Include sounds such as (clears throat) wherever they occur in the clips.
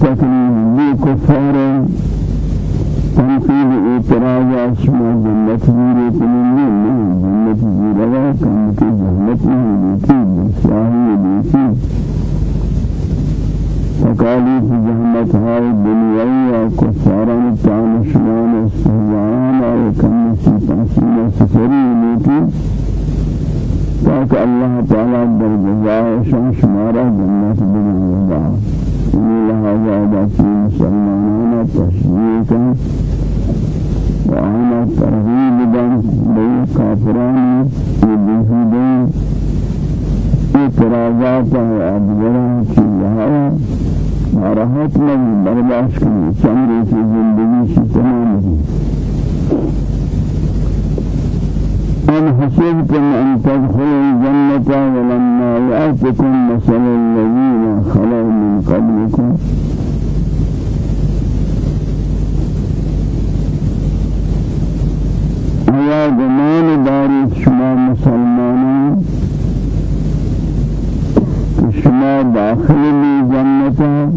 تکلیف بی کفار تنقیل اعتراض شما جنت زیرے کنی نہیں جنت زیرہ کم کی جنت نہیں دیتی بسیاہی دیتی تکالیف زحمت های دنیایی و کفاران تانشمان استهزاران و کمسی تحصیل سفری نیکی تاکہ اللہ تعالی در جزائے شان شمارہ جنت بگن اللہ لہذا عداتی مسلمانان تشجیع وأنا ترغيب كافران يبهدون اعتراضات أدبران في لها ناراحت نہیں برداشت کریں چمڑے کی زندگی سے تمام ہے أم حسبتم أن تدخلوا الجنة ولما يأتكم مثل الذين خلوا من قبلكم. يا جمال داري شما مسلمانين شما داخل جنتا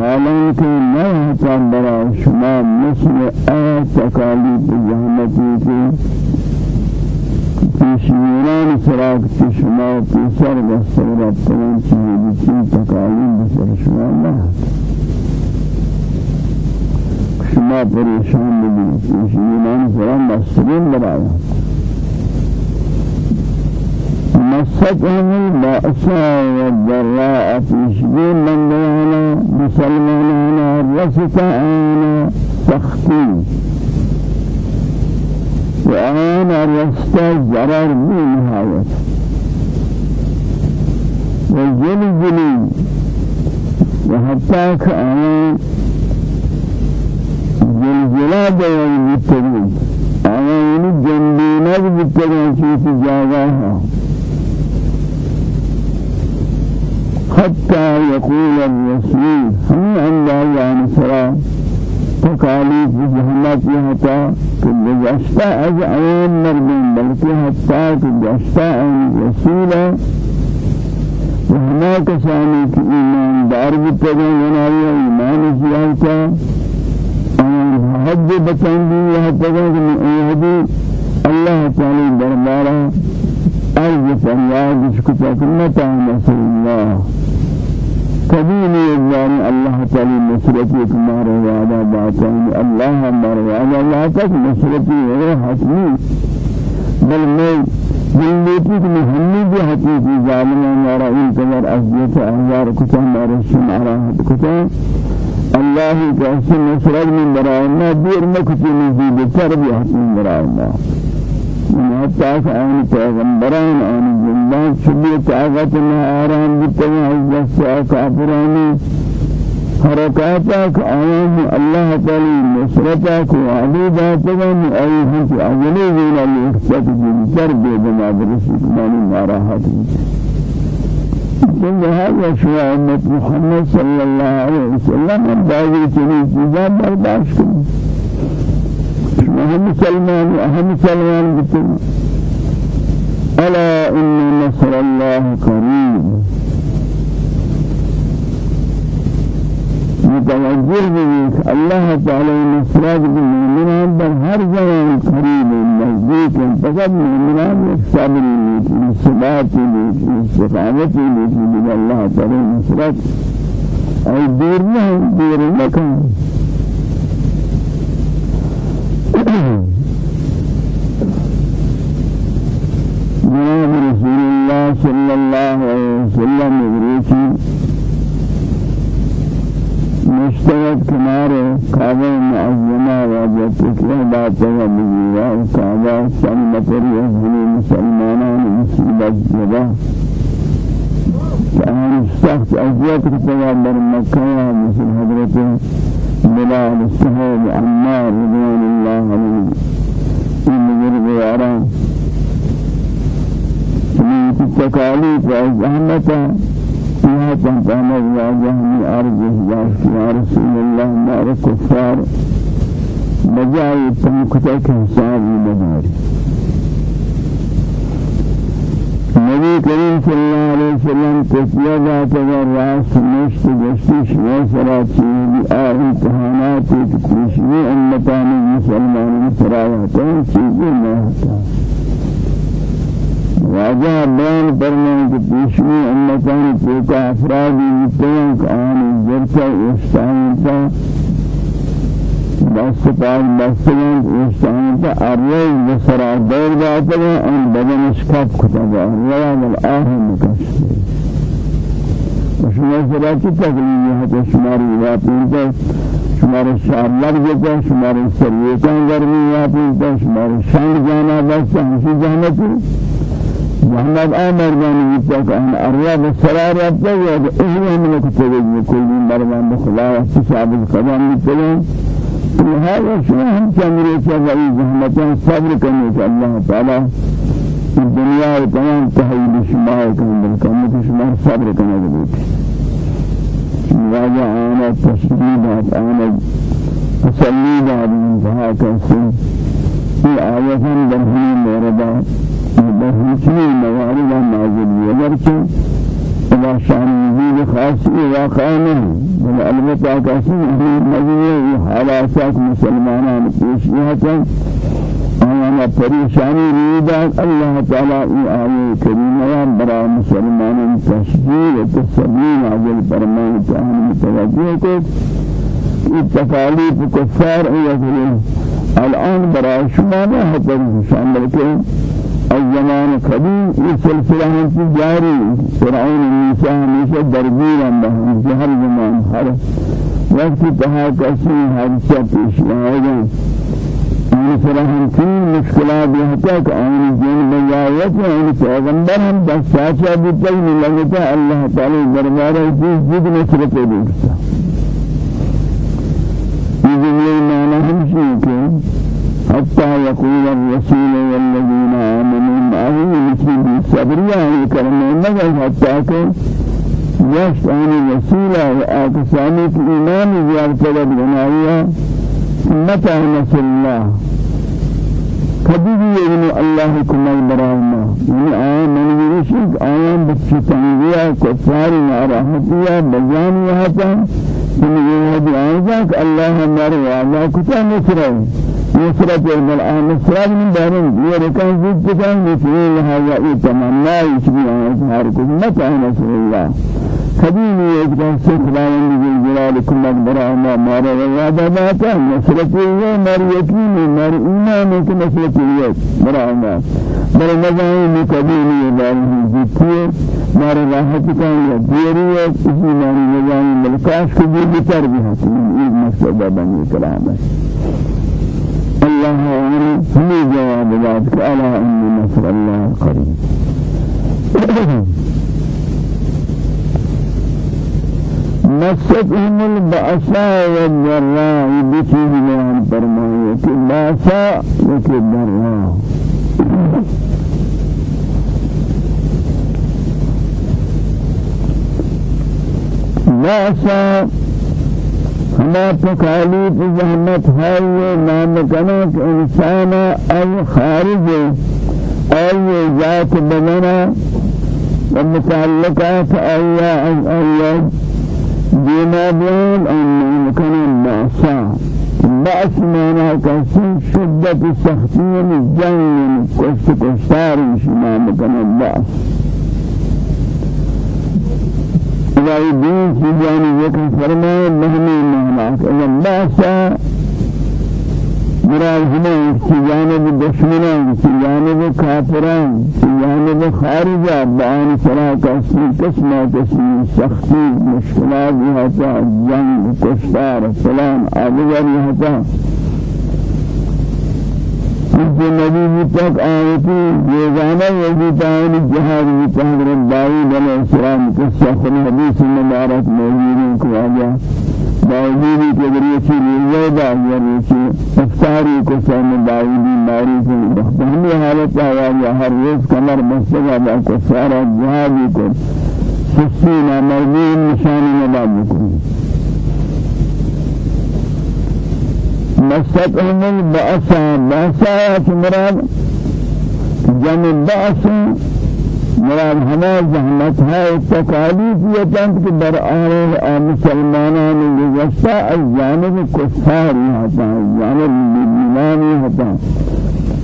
وحالا کہ نہ چاند برا شما مثل آ تکالیف زحمتی کی پیشیران سراغ کی شما پیسر بسر ربطان چیزی چی تکالیف بسر شما نہ شما پریشان بگی پیشیران سراغ بسرین برایا مستهم البأساء والضراء في شبيل من ديانا مسلمانا رستانا سختي وأنا رستا زرار بنهاية والزلزلي وحتى كأنا زلزلا ديان بالتجريد أنا جنبينا بالتجريد في جاغاها حتى يقول الرسول هم عند الله نصرا تكاليف زحمت حتى كجشتا از عين مردين بلکہ حتى كجشتا الرسول وهناك ثاني في إيمان دار بتجن ونالي إيمان زيادة. حج بتنبي حتى من أيهدي الله تعالى دربارا فریاد اس کو متى نصر الله. قبول يزان الله تعالى كما روانا باطن. الله مروانا لا تك نصرتي هو حتمي بل میں جلدی کی محمد بھی حقیقی ظالمان مارا ان کمر ازیت احیار کتا مارا شمارا کتا اللہ کا اسم نصرت من برائنا دیر مکتی نزید تربیت من برائنا که آن پیغمبران آن جندان شبیه طاقت آرام بتنی از دست کافرانی حرکاتا که آیان الله تعالی نصرتا کو علی داتگان ای ہنچ اجلی زینا لیخصت جنسر بے جناب رسول مانی ناراحت من هذا شو أمة محمد صلى الله عليه وسلم بعض چیزیں برداشت کریں أهم سلمان أهم سلمان بتن ألا إن نصر الله قريب. متوجه بك الله تعالى نصرات بالمؤمنين بل هر زمان قريب نزديك فقط مؤمنان الصابرين الثبات الاستقامة لك الله تعالى نصرات. أي دير لهم دير لكم جناب رسول الله صلى الله عليه وسلم بريشي مشترك كمار كعبة معظمة وجدت كلا باتها بجيرا كعبة سلمة ريحه مسلمانان مصيبة جبا كأهل السخت أزيات كتبا بر مكة مثل حضرته بلال الصحاب عمار رضوان الله عليه. إن جرب وعرا من التكاليف والزحمة الله تعالى واجهني أرجه يا رسول الله ما الكفار. بجاي تنكتك حسابي مداري نبی کریم صلی اللہ علیہ وسلم تسلیہ ذات اگر راست مشت گشتش و سراچی آ امتحانات کشمی امتان مسلمان سراحتا چیزی نہتا واجہ بیان فرمائیں کہ پیشمی امتان پوکا افرادی تینک آن جرچہ استعانتا دست پاک دستگان ایشان تا اریای بسرا دور جاتا ہے آن بدنش کپ کتا گا ریا والآہ مکشتی شما سرا کی تقلیمی تو شماری واپینتا شمار شعر لگ جتا شمار سریتان گرمی واپینتا شمار شنگ جانا بس ہمشی جانتی محمد آمر جانی بیتا کہ آن اریا بسرا رابطا ہے اہلی ہم لکھ تجیب کلی مرمان بخلا وحساب القدام بیتا هذا شو هم كامري شغالي زحمتان صبر کرنے کہ اللہ الدنيا تمام تحویل شما کرنے بالکل شما صبر کرنے واجہ آنا تشریدات آنا تسلیدات انتہا کسی یہ آیتاً برہنی موردہ برہنی نازل إلى شأن مزيد خاص واقع منه بل البته كاسم مزيد حالات مسلمان پیشیات أنا پریشانی ریدات الله تعالى آية كريمة برا مسلمان تشجيع وتسليم على البرمان تعالى متوجه کو التكاليف كفار يقولون الآن برا شما ما هتر شامل كه الزمان قديم یہ سلسلہ ہم جاری فرعون موسیٰ ہمیشہ درگیر ہم ہر زمان ہر وقت تہا کسی حادثہ پیش آئے ان سلام تین مشکلات یہ تک آن جن بیاوت آن پیغمبر ہم بس ساتھ بھی تل لگتا اللہ تعالی دربار کی جد نصرت دیتا یہ معنی ہم کہ حتى يقول الرسول والذين مثل الصبرية الكرمين نجل حتى كن يشتعن الرسول وآكساني في إيمان زيارة الجنائية متى نصر الله كبير يبني الله كما براهما يعني آيان من يشك آيان بسيطانية كفار ورحمتية بجانية حتى من يهدي آيزاك الله مر وعلا كتا نصره نصرت الملأ نصرت من دارين يركان زيد كان مثل هذا يتمنى يشبه أظهار متى نصر الله. خديني يجرى سخلاً جلال كل أكبر ما مار وعدا باتا نصرت الله مار يقين مار إيمان في نصرت الله مرا ما. مر مزاين كبيني يبالي جيتي مار راحت كان يديري إسی مار مزاين ملكاش كبير بتر بها إيه بني كلامه الله أعلم. هم جواب ذلك؟ ألا أن نصر الله قريب. (clears throat) مستهم البأساء والضراء بكيه بيان فرمائية البأساء وكالضراء (clears throat) بأساء ہما تکالیف زحمت یہ نام کنک انسان ای خارج ای ذات بدنا ومتعلقات ایا از ایا دینا بیان ان کنن باسا باس مانا کسی شدت سختین جنگ کشت کشتار شما مکنن باس خدای دین کی جانی یک فرمائے مہمی مہمات اللہ باسا ہمیں کی جانب دشمنان کی جانب کافران کی جانب خارجہ بان سرا قسم قسمہ قسم سختی مشکلات یہاں جنگ کشتار سلام آدگر یہاں جو نبی تک آیتی روزانہ یہی تعالی جہاد جہاد ربائی بن اسلام کے سخن حدیث مبارک موجود کو آیا باوجود کے سے روزہ یا سے افطاری کو سامنے داوودی معروف بہمی حالت آیا یا ہر روز کمر مستقبل کو سارا جہاد کو سسینا مرمین نشانی نباد بکنی مستقهم البأسا بأسا مراد. جمع بأس مراد ہما زحمت ہے تکالیف یہ تنت کہ در آنے مسلمانان گزشتہ از جانب کفاری ہوتا ہے جانب بیمانی ہوتا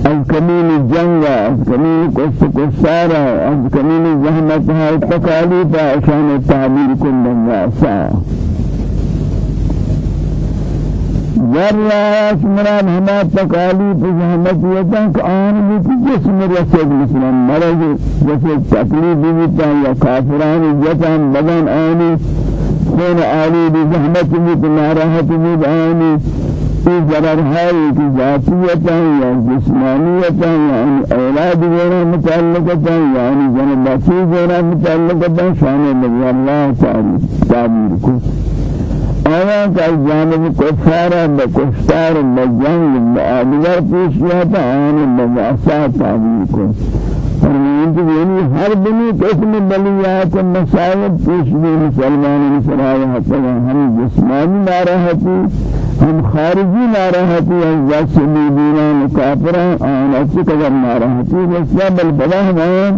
از کمین جنگ از کمین کست کسارا از کمین زحمت ہے تکالیف آشان تعبیر کن بنگا سا ذرات مراد ہما تکالیف زحمت یہ تنک آن بھی جسم رسد مثلا مرض جیسے تکلیف بھی یا کافران جتن بدن آنی خون آلی بھی زحمت بھی ناراحت بھی آنی في ضرر هاي في ذاتية يعني جسمانية يعني أولاد غير متعلقة يعني جنباتي غير متعلقة شان الله تعالى تعبير كل آیا کہ جانب کفار بکفتار بجنگ بآدگر پیشیات آن بمعصات تعبیر کو فرمائیں یعنی ہر بنی قسم بلیات مسائب پیش بھی مسلمان مسلمان حتی ہم جسمانی ناراحتی ہم خارجی ناراحتی از جس میدینان کافران آن اچھی قدر ناراحتی رسیا بل بلا ہمیں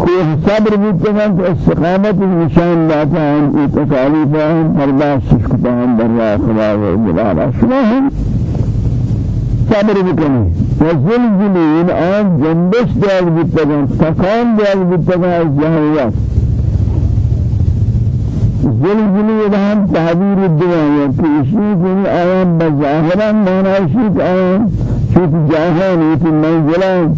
کوئی صبر بیتگان تو استقامت نشان داتا ہم ای تکالیفا ہم برداشت شکتا ہم راہ خدا و جلالا شما ہم صبر بکنی. و زلزلی ان آن جنبش دیاز بیتگان تکان دیاز بیتگان از جہویات زلزلی ادھام تعبیر الدنیا کہ اسی کنی آیان بظاہران معنی آیان چوت جاہان ایتی منزلان.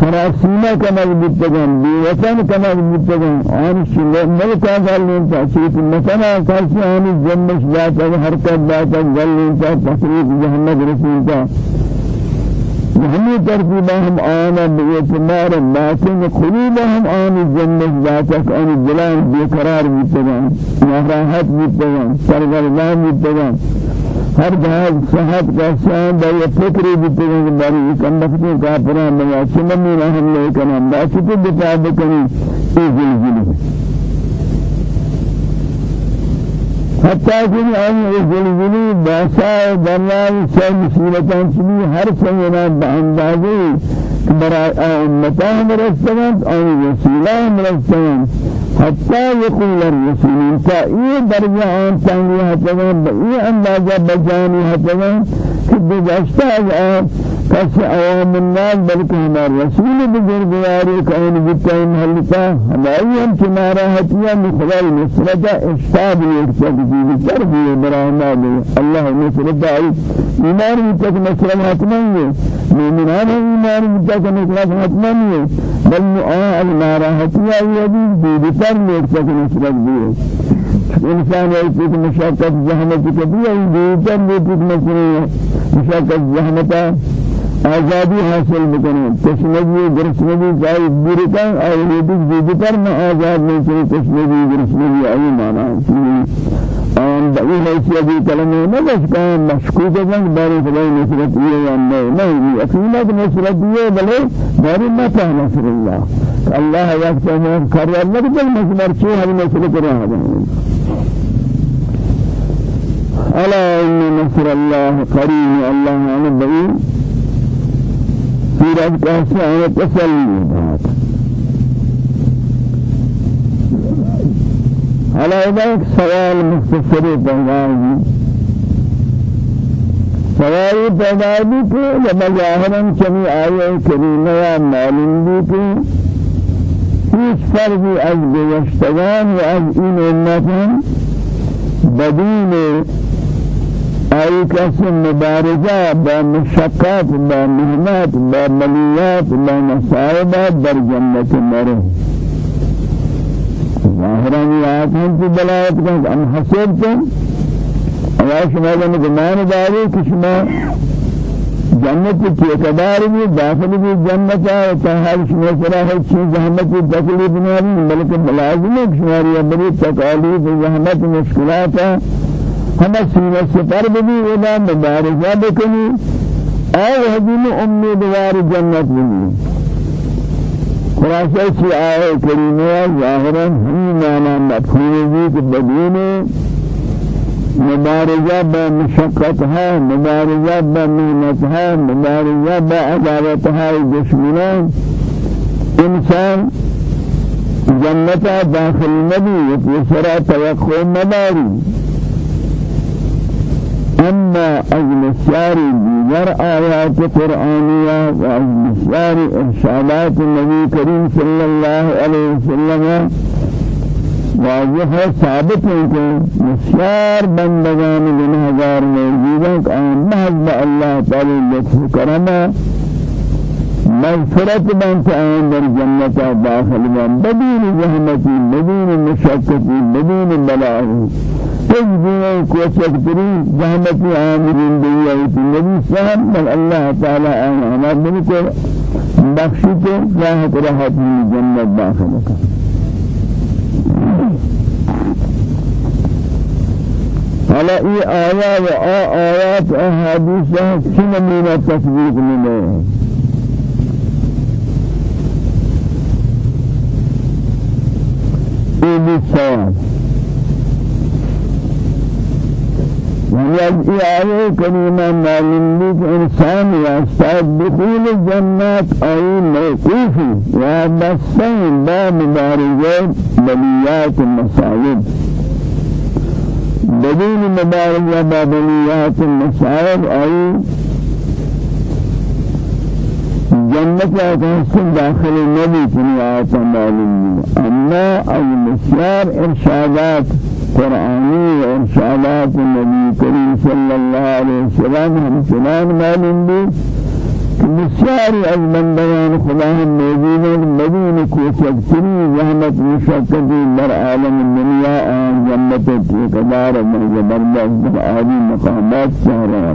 سراسیمه کمال بیتگان بیوطن کمال بیتگان آن شل ملک آزال نیتا چیت مثلا کسی آنی جنبش جاتا حرکت جاتا گل نیتا تقریب جہنم رسولتا ہمیں ترتیبہ ہم آنا بیعتمار باطن قلوب ہم آنی جنبش جاتا آنی جلان بیقرار بیتگان ناراحت بیتگان سرگردان بیتگان ہر جہاز صحت کا شان یہ فکری ہیں باری کندکتی کافران بیا چنمی نہ ہم لے کنا باقی تو بتا بکنی ای زلزلی کہ آن ای زلزلی باسا دلائی سے مصیبتان چلی ہر سینا باندازی برای امتان مرستگان آن وسیلہ مرستگان حتى يقول الرسول فإيه درجة عن تنويه هتغن بإيه أندازة بجاني هتغن كده جاشتا کس عوام الناس بلکہ ہمارے رسول بزرگواری کائن بتائیں محلتا ہماری ہم کنارہ ہتیا مخلال نصرت اشتاب لیکتک دیوی کر دیئے براہما دے اللہ نصرت آئی ایمان بتک نصرت حتمانی ہے۔ مومنان ایمان بتک نصرت حتمانی ہے۔ بل نعاء المارہ ہتیا یدی دیوی کر لیکتک نصرت دیئے انسان ایسی مشاکت زحمت کبھی ہے دیوی کر لیکتک مشاکت زحمتا آزادی حاصل بکنه تشنگی گرسنگی جای بیرکن آیه دیگ دیگی پر ما آزاد چلی تشنگی گرسنگی آئی مانا آن بئی حیثیتی کلمه نبس کام مشکوک جنگ باری خدای نصرت یہ یا نہیں نہیں اصیلت نصرت یہ بلے باری متا نصر اللہ اللہ وقت میں کر اللہ کے مصبر چھ ہم نصرت ہے ألا إن نصر الله قريب الله على بعيد سورة کیسے آنے تسلی على ذلك سوال مختصر پیداوی سوال پیداوی کہ لما ظاہرا چمی آیے کریمہ یا معلوم بھی کہ هیچ فرقی از گذشتگان و أي کس مبارزة بمشقات بمهمات بمليات بمصائبات در جنة مره ظاهرا آیات هم في بلايات كانت أم حسبتم أيها شما لن گمان داری شما جنت کی اقدار بھی داخل بھی جنت ہے ہر شما سرا ہر چیز زحمت تکلیف نہیں بلکہ ملازم ہے شماری بڑی تکالیف زحمت مشکلات ہے ہمیں سینہ سپر بھی ودا مبارزہ بکنی. اور حجم امیدوار جنت بھی خلاصہ چی آئے کریمہ ظاہرا ہمی معنی مفہوم بھی کہ بدون مبارزہ با مشقت ہے مبارزہ با محنت ہے مبارزہ با عداوت ہے دشمنان انسان جنتا داخل نبی وسرا توقع مداری أما أجل دیگر آيات قرآنية وأجل إرشادات النبي كريم صلى الله عليه وسلم واضح ہے ثابت ہے کہ مسیار بندگان گناہگار موجود ہیں کہ محض اللہ تعالی لطف کرما مغفرت بنت آن در جنت داخل بن بدون زحمتی بدون مشقتی بدون بلائی تجدين كوشك تري زحمتي آمرين دنيا النبي سهم بل الله تعالى آن أمر منك بخشت راحت راحت من جنة داخلك على اي آية و آيات أحاديث شنو من التصديق منه إيه بالسوال ويجب آية كريمة معلوم لك إنسان يستعد دخول الجنات أي موقوف وبسين باب مبارزات بليات المصائب بدون مبارزة بابليات المصائب أي جنة يتحسن داخل النبي في آيات معلوم أما أي مسيار إرشادات قرآنی ارشادات النبي کریم صلى الله عليه وسلم هم چنان معلوم بندگان خدا ہم موجود ہیں مدین کوچک تری زحمت مشقتی بر عالم الدنیا آن جنت ٹھیکدار من در عالی مقامات چہرہ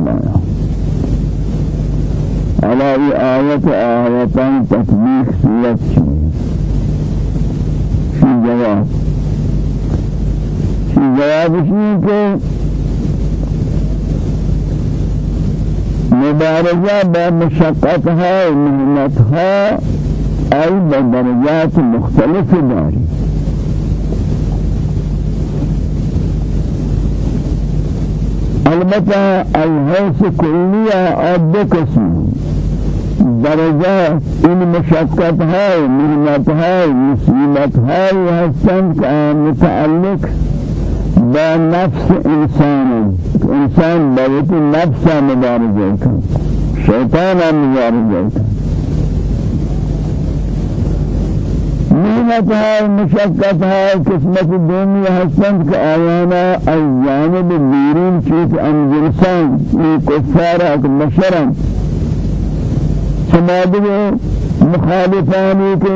آیت آیتان تطبیق سورت شی شی جواب جواب مبارزہ با مشقت ہے محنت ہے ای بدرجات مختلف داری البتہ الحیث کلیہ عد قسم درجہ ان مشقت ہے محنت ہے مصیبت ہے حسن کا متعلق با نفس انسان انسان باوت نفس مبارزه کن شیطان مبارزه کن نعمت ہے مشقت ہے قسمت دنیا حسن کا آیانا از جانب بیرون چیز انجلسان یہ کفارہ مشرم سمادے مخالفانی کے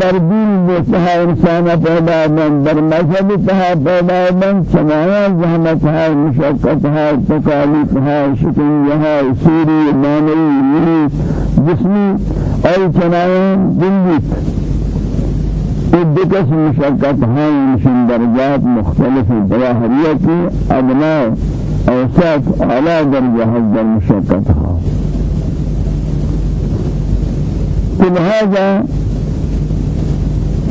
در دین بسها انسان پیدا من در مذهب تها پیدا من سمایا زحمت ها مشقت ها تکالیف ها شکنجه ها سوری مانوی جسمی درجات مختلف ظواهریتی ادنا اوسط اعلی درجه در مشقت لهذا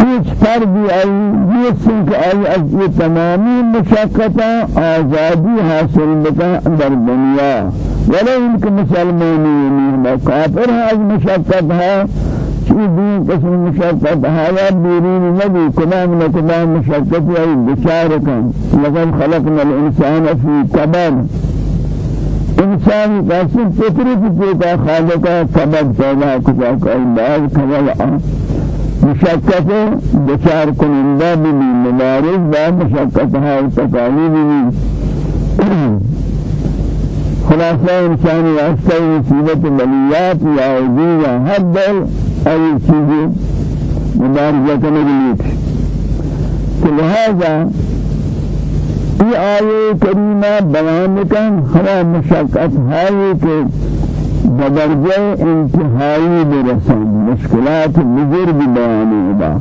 هیچ فردی ای جسم که ای از یہ تمامی مشقت آزادی حاصل بکن در دنیا. ولی ان کے مسلمانی نہیں کافر ہے از مشقت ہے چیز دین قسم مشقت ہے یا بیرون نبی کلام نہ کلام مشقت ہے بشار کن لقد خلقنا الانسان فی کبد. انسان قسم فطری کی خالق کبد پیدا کیا کہ بعض کبد مشقت بشار کننده بی مبارز با مشقت ها تکالی بی خلاصہ انسان واسطہ مصیبت بلیات یا عزیز یا ہر دل ای چیزیں مبارزہ کرنے کے لیے یہ آیے کریمہ بیان کن ہما مشقت ہے کہ بدرجه انتهایی برسن مشکلات بزرگ بیانی با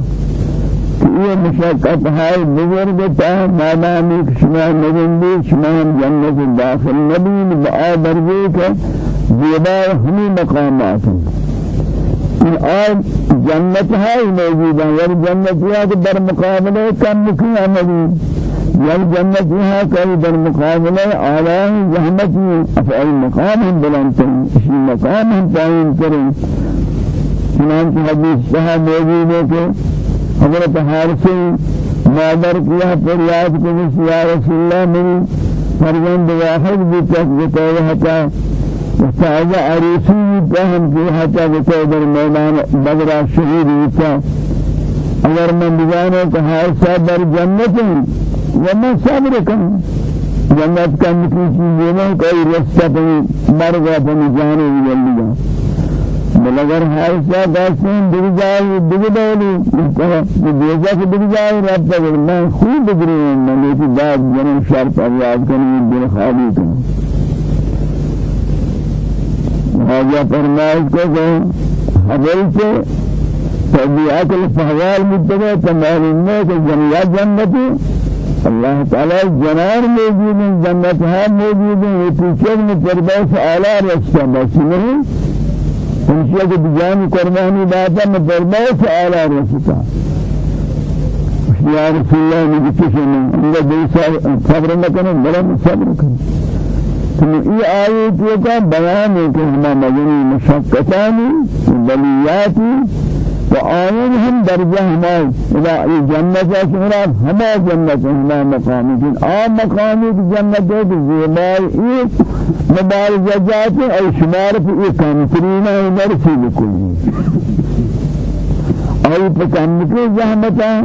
یہ مشقت ہے بزرگ تا مادامی شما نگندی شما جنت داخل نبی با درجے کے زیبا ہمی مقامات آن جنت ہے موجود ہے یعنی جنت ہے کہ در مقابلے یعنی جنت ہے کہ در مقابلے اعلی زحمت افعال مقام ہم بلند کریں اسی مقام ہم تعین کریں۔ چنانچہ حدیث صاحب موجود ہے کہ حضرت حارثی مادر کیا فریاد کو یا رسول اللہ میری فرزند واحد بھی تک بتایا ہے وتعالى عروسی بهم في حتى بتقدر ميدان بدر شهيد يتا اگر من بجانے کہ ہر صبر جنت وما صبر کن جنت کا نتی چیز یہ نہیں کوئی رستہ پہ مر گیا پہ جانے جلدی جا بل اگر ہر سا دستیں دل جائے دل دولی دیجا کہ دل جائے رب تک میں خوب بگری ہوں میں لیتی بعد جنم شرط اریاد کرنی دل خالی کرنی آجا فرمائش کو کہ حضر سے طبیعت الفحوال متبع تمام میں کہ جنیا جنتی اللہ تعالی جنار موجود جنت ہے موجود میں پرداس اعلی رشتہ بس نہیں۔ انشاء کہ جان قربانی باتا میں پرداس اعلی رشتہ یا رسول کسی نے اندر دل صبر کریں بڑا صبر کریں۔ یہ آیت یہ کا بیان ہے کہ ہم مجنی مشقتانی بلیاتی وآيين هم درجة هما إلى جنة شهرا هما جنة هما مقامي جن. آم مقامي جنة زيباي إيه مبارزة أي شمار في إيه كامترين أي مرسي لكل أي پسند کے زحمتاں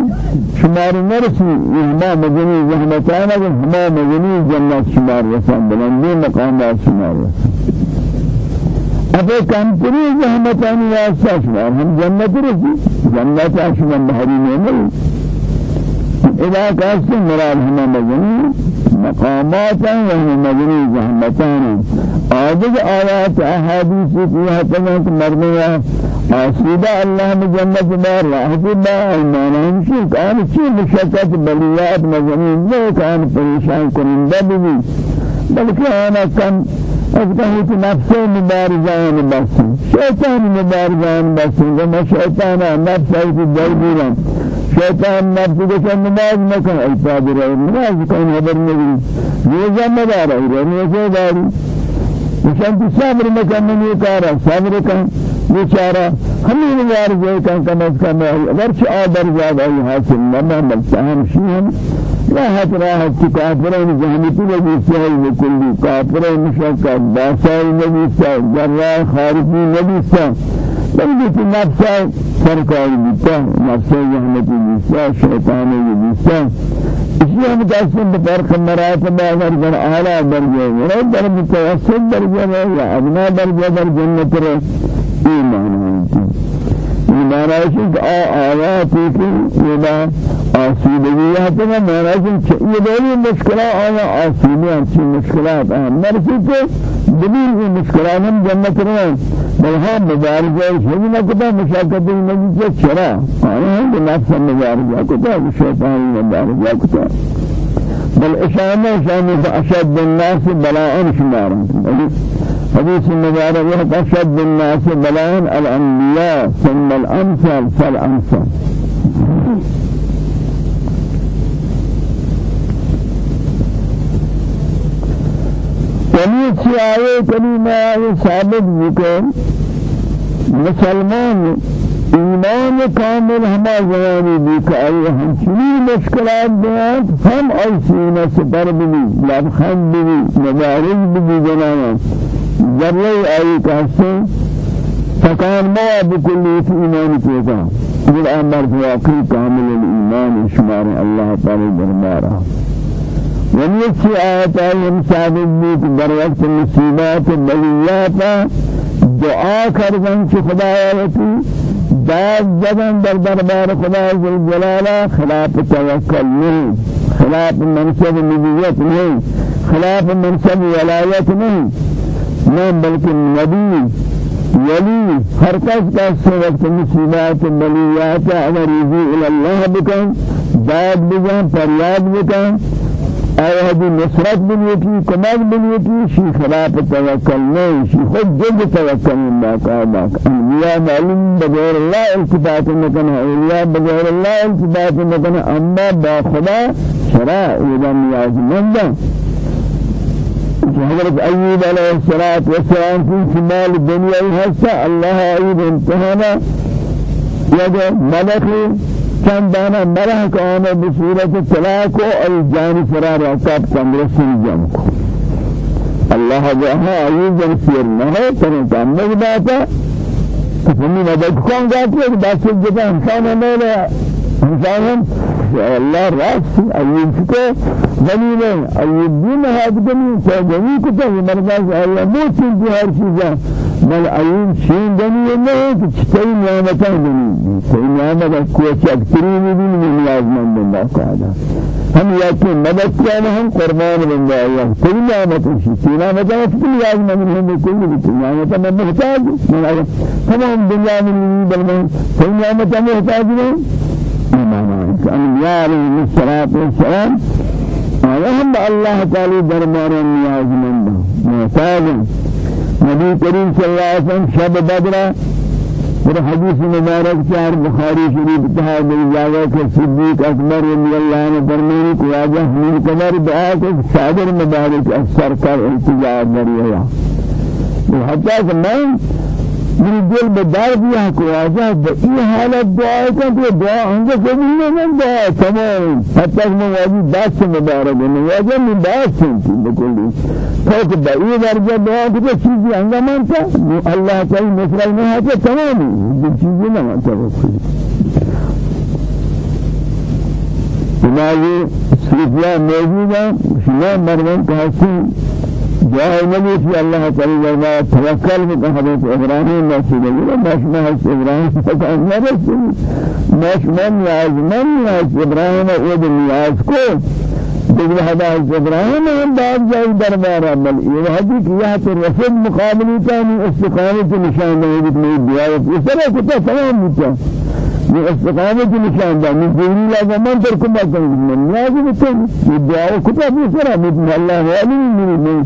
شمار نرسی ہما مجنی زحمتاں اگر ہما مجنی جنت شمار رسان بلندی مقامات شمار رسان. ابے کمتری زحمتاں واسطہ شمار ہم جنت رسی جنت شمار بحری نہیں إذا كانت مراد هما مجنی مقامات وهم مجنی زحمتان آدھگ آیات احادیث فيها تمام مرمية آسیدہ اللہ میں جنت میں راحت میں ایمان ہمشی کان چی مشکت بلیات مزمین میں کان پریشان کنندہ بھی بلکہ آنا کم افتحیت نفس مبارزان بس. شیطان مبارزان بس. وما شیطان نفس ایت دربیران شیطان نفس کو نماز نکن ایتاب رہے نماز کن حبر نبی یہ ذمہ دار ہے رہنے سے داری مشان صبر مکن نہیں کارا صبر کن بیچارہ ہمیں نگار جائے کہاں کم از کم اگر چھ آدر زیادہ ہی حاصل نما ملتا ہم شیہم راحت راحت چھ کافرین جہنیتی نبی سہی وکلی کافرین مشکل باسائی نبی سہی جراح خارفی نبی سہی بلکہ نفسا سرکاری بیتا نفسا جہنیتی بیتا شیطانی بیتا اسی ہم قسم بفرق مراتب اگر در اعلی درجہ ہے در متوسط درجہ یا ادنا درجہ در جنت رہے ایمان ایمان ہے کہ آیاتی کی یہ آسودگیات مانا کہ یہ دلی مشکلات آیا آسودی اچھی مشکلات؟ ہیں مرسی کہ مشکلات ہم جنت رہے بل ہم مبارزہ شہی نہ کتا مشاکت نبی سے چرا؟ آیا ہے کہ نفس مبارزہ کتا شیطان مبارزہ کتا بل اشامه اشامه اشد الناس بلاء شمارا حديث المبارك أشد الناس بلاء الأنبياء ثم الأمثل فالأمثل ومن آية كلمة ثابت ذكر مسلمان ایمان کامل ہما زمانی بھی کہ ای ہمچنی مشکلات بیان ہم ای سینہ سپر بھی لبخند بھی مبارک بھی جنانا ذرے ای کہتے فکان ما بکلی فی ایمان پیدا یہ أمر واقعی کامل الایمان شمار اللہ تعالی دربارہ۔ ومن آیات آیم ثابت بھی کہ در وقت دعا کردن خدایتی داد زدن در دربار خدا جلالا خلاف توکل نہیں خلاف منصب نبیت نہیں خلاف منصب ولایت نہیں نہ بلکہ نبی ولی ہر کس وقت مصیبات بلیات اگر رضی اللہ بکن داد بجان فریاد بکن. آیا دی نصرت بنیتی کمال بنیتی شی خلاف توکل نہیں شی خود جد توکل باقاعدہ انبیاء معلوم بغیر اللہ التباط نکنا اولیاء بغیر اللہ التباط نکنا اما با خدا شرع اذا نیاز مندہ حضرت ایوب علیہ الصلوۃ والسلام في شمال الدنيا هسه الله ایوب امتحانا یا ملک چند دانا مرح کو آنے بصورت طلاق و الجان فرار رکاب تندرستی جمع کو اللہ جہاں ایوب جن سیر نہ ہے تنہیں کام نہیں باتا فهمي مدد كون قاتل بس الجبان انسان انسان الله رأس ايوب کو زمین ایوب دین هاد دین سے زمین کو تو مرغاز اللہ مو چیز ہر چیز بل ایوب شین دنی نہیں کہ چتئی نعمت دنی کوئی نعمت کو چکتری بھی نہیں مند اللہ تعالی ہم یا کہ مدد کیا ہم قربان بن جائے اللہ کوئی نعمت شی نعمت ہے کہ نیاز مند ہے کوئی بھی نعمت میں محتاج. تمام دنیا میں بل میں کوئی نعمت محتاج. نہیں کہ انبیاء علیہ الصلوۃ والسلام وهم الله تعالى دربار النياز من محتاج نبي كريم صلى الله عليه وسلم شب بدر اور حدیث مبارک چار بخاری شریف تہا دل جاگا کہ صدیق اکبر رضی اللہ عنہ فرمانے کو واجہ من قدر دعا کہ صادر مبارک اثر کر التجا دریا حتى کہ میں میری دل درد یہ کو آجا یہ حالت دعا کا تو دعا ہنگے کبھی نہیں دعا تمام. حتی میں واجی دست مبارک ہے واجی میں دست سنتی بکلی. تو کہ بئی درجہ دعا کی چیزی ہنگا مانتا اللہ تعالی مصرع میں ہے کہ تمام یہ چیزیں نہ مانتا چنانچہ صرفیہ موجود ہے شما مردم کا دعاء النبي في الله تعالى جل توكل من حضرت إبراهيم مسجد الله ما هس إبراهيم فكان نبس مش من يعز من يعز إبراهيم ودن يعز كل دیگر هذا إبراهيم هم بعد جاي دربار عمل یہ حدی کہ یہ تو رسول مقابلی کا استقامت نشان ہے کہ دعا سارا کچھ تمام ہوتا یہ استقامت نشان ہے من دین لا زمان پر کما کریں من نیاز بتن یہ دعا کو بھی سرا من اللہ والی من من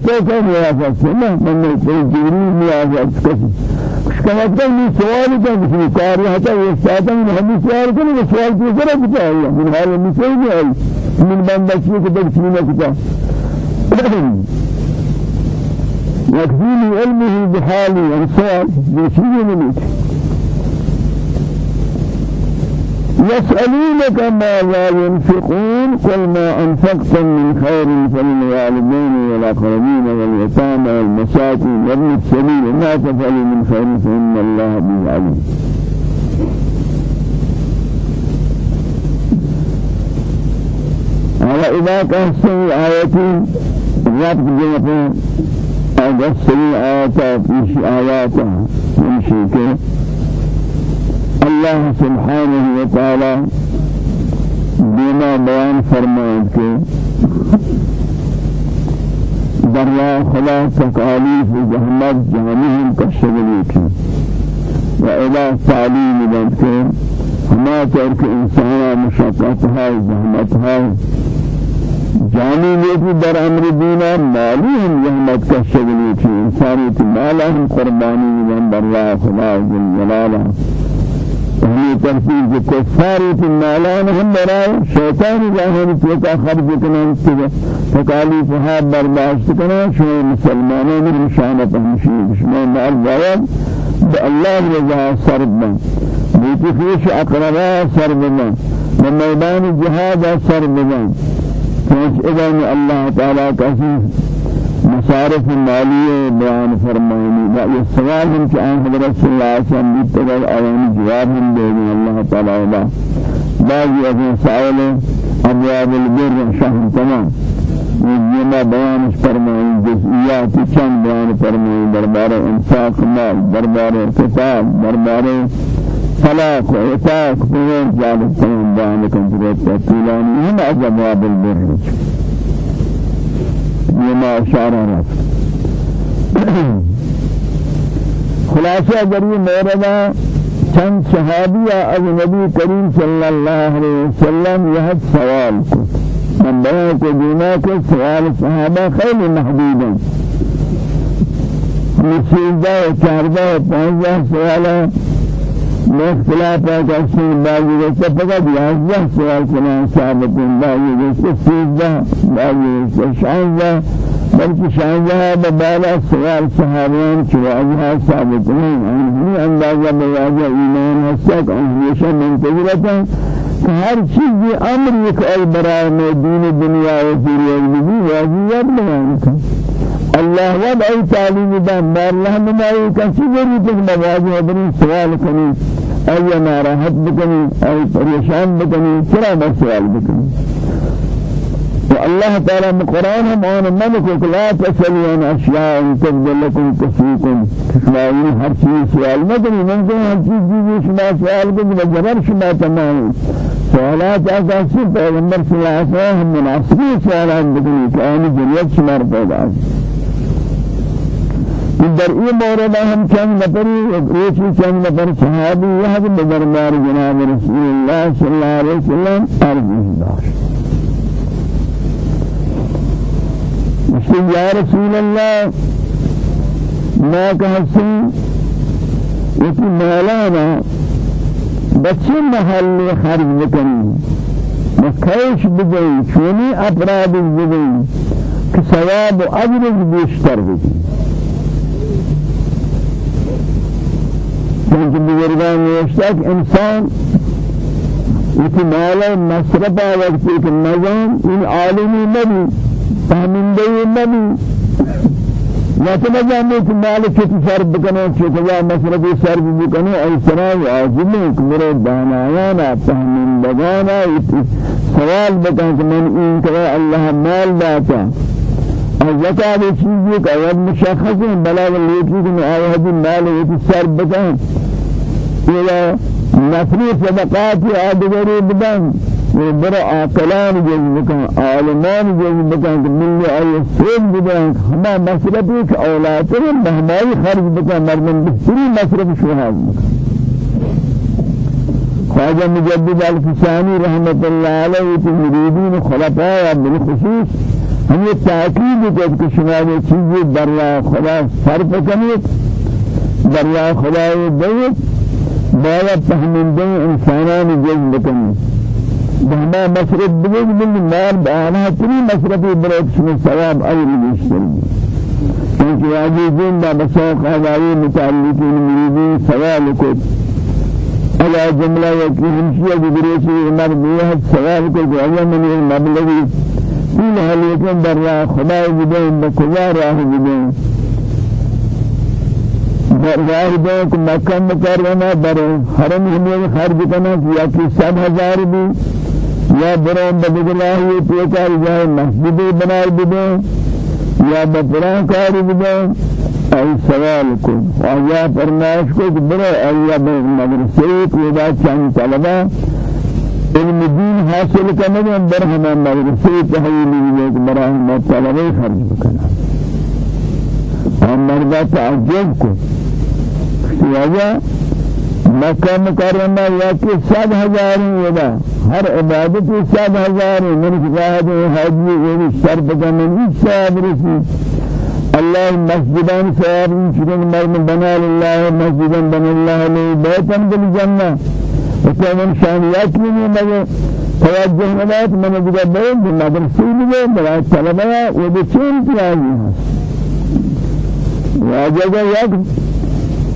تو نیاز ہے نا من کوئی دین نیاز ہے کس کا مطلب نہیں سوال کا کسی کار ہے تو یہ ساتھ میں ہم سوال کریں سوال کی بتا ہے من حال میں سے نہیں من بندہ کی کو نہیں کتا يكفيني علمه بحالي السؤال بشيء منك يسألونك ما لا ينفقون؟ قل ما أنفقتم من خير فللوالدين والأقربين واليتامى والمساكين وابن السبيل. ما تفعلوا من خير فإن الله به عليم على إذا كان آياتي رب جنة أجسل آيات في آياتها من شيء الله سبحانه وتعالى بما بيان فرمائد کے دریا خدا تکالیف زحمت جانهم کشگلی کی و الہ تعلیم بند کے ہما ترک انسانا مشاقت ہے زحمت ہے۔ جانی لیتی در أمر دینا مالی ہم زحمت کشگلی کی انسانیت مالا ہم قربانی بند اللہ خدا جل ہمیں ترتیب کے کفاری کی مالان ہم برائے شیطان ظاہر کیا خرج کرنا تکالیف ہا برداشت کرنا شو مسلمانوں نے نشانت ہمشی شما مال باید بالله رضا سرد من بیتی فیش اقربا سرد من میدان جهاد سرد من اللہ تعالی کسی مصارف مالی بیان فرمائنی. یہ سوال ہم کہ آن حضرت صلی اللہ علیہ وسلم بھی تگر آیانی جواب ہم دے گئے اللہ تعالی علیہ بعضی ابن سائل ابواب البر شهر تمام. یہ بیان فرمائیں جزئیات چند بیان فرمائیں دربار انفاق مال دربار کتاب دربار طلاق و عتاق بغیر ذلك تمام بیان کنترات تفصیلانی ہم ابواب البر بما اشاره رفت (coughs) خلاصہ جری میرا چند صحابیہ از نبی کریم صلی اللہ علیہ وسلم یہ سوال کو من دینا کے سوال صحابہ خیلی محدود ہیں. مسیدہ و چاردہ و پانزہ سوالہ باختلاف أكثر بعضی جیسے فقط یازدہ سوال کنان ثابتين بعضی جیسے سیزدہ بعضی جیسے شانزدہ بلکہ شانزدہ ببالا سوال صحابیان چوازها ثابت نہیں انہی اندازہ بواجہ ایمان حسک ہمیشہ منتظرتا کہ ہر چیز أمر یک ای برای میں دین دنیا و دنیا واجبیت بیان کرتا الله ود أي تعليم دان بار الله نمائي كسی بری تک مواجه سوال کنی أي ناراحت بکنی أي پریشان بکنی چرا سوال بکنی والله تعالى من القرآن هم أنا ملك لا تسألوا عن أشياء تبدو لكم تسيكم تسمعون هر سؤال ما تري ممكن هر شيء جيجي شما سؤال قد بجبر شما تمام. سؤالات أساسي پیغمبر صلى الله عليه وسلم مناسبين سؤالات بکنی کہ آنی جنیت شمار پیدا در این مورد هم چند نفری روچی چند نفر صحابی یه به دربار جناب رسول الله صلی الله علیه وسلم عرض داشت مسلم یا رسول الله ما کہسی اسی مولانا بچے محل خرج بکنی. مکیش بگئی چونی افراد بگئی کہ ثواب و اجر بیشتر بگئی چونکہ بزرگان نوشتک انسان اسی مال مصرفہ وقت ایک نظام إن عالمی نبی فهمندے نبی یا تو نظام ایک مال چھتی صرف بکنے چھتی مصرفی صرف بکنے ایسنا واجب ہے کہ میرے دانایانا فهمندگانا سوال بکن کہ من این کرے اللہ مال داتا زکات چیزی کا ود مشخص ہے بلا لیکی کہ آیا ہے مال یہ سر بکن یہ نفری صدقات آدگری بدن. برا عاقلان جز بکن عالمان جز بکن کہ ملی آئی سید بدن. ہما مصرفی کہ أولاد کرن بہمائی خرج بکن مردم بہتری مصرف شوہاز بکن. خواجہ مجدد الفسانی رحمت اللہ علیہ کی مریدین خلفاء بالخصوص ہم یہ تأکید کرتے کہ دریا خدا صرف کنید دریا خدا دیت باید فهمنده انسانان جذب کنید بہما مصرف بگید من مال بآنها تری مصرفی برای شما ثواب ایری بیشتر کیونکہ عزیزین با بسوق آداری متعلقین مریدین سوال کت على جملة يكي همشية بگریشی عمر بیهد سوال کت وعلا من المبلغی این حالیتن در راه خدای بدین راه بدین در راه بدین که مکه مکرمه بر حرم همیه خرج کنه یا که صد هزار بی یا برام بدلاهی پیکار جای مسجدی بنای بدین یا بپران کاری بدین ای سوال کن. آیا فرمایش کو کہ برو آیا مدرسے کو دا چند طلبہ. علم دین حاصل کرنے اندر ہمیں مدرسے تحویلی ایک براہ طلبے خرج بکنا. اور مردہ تعجب کو سیاجہ مکہ مکرمہ یا کہ سب ہزار ودا ہر عبادت سب ہزار من شاہد حاجی وہ شرط کا من صاحب رسی۔ الله مسجدان سوار شرن مرم بنا لله مسجدا بنا الله له بيتا بالجنة وكمان شانيات من مجد توجه ملات من جدا بين بمدرسة بين بلا طلبة وبچين تلاقي واجد يك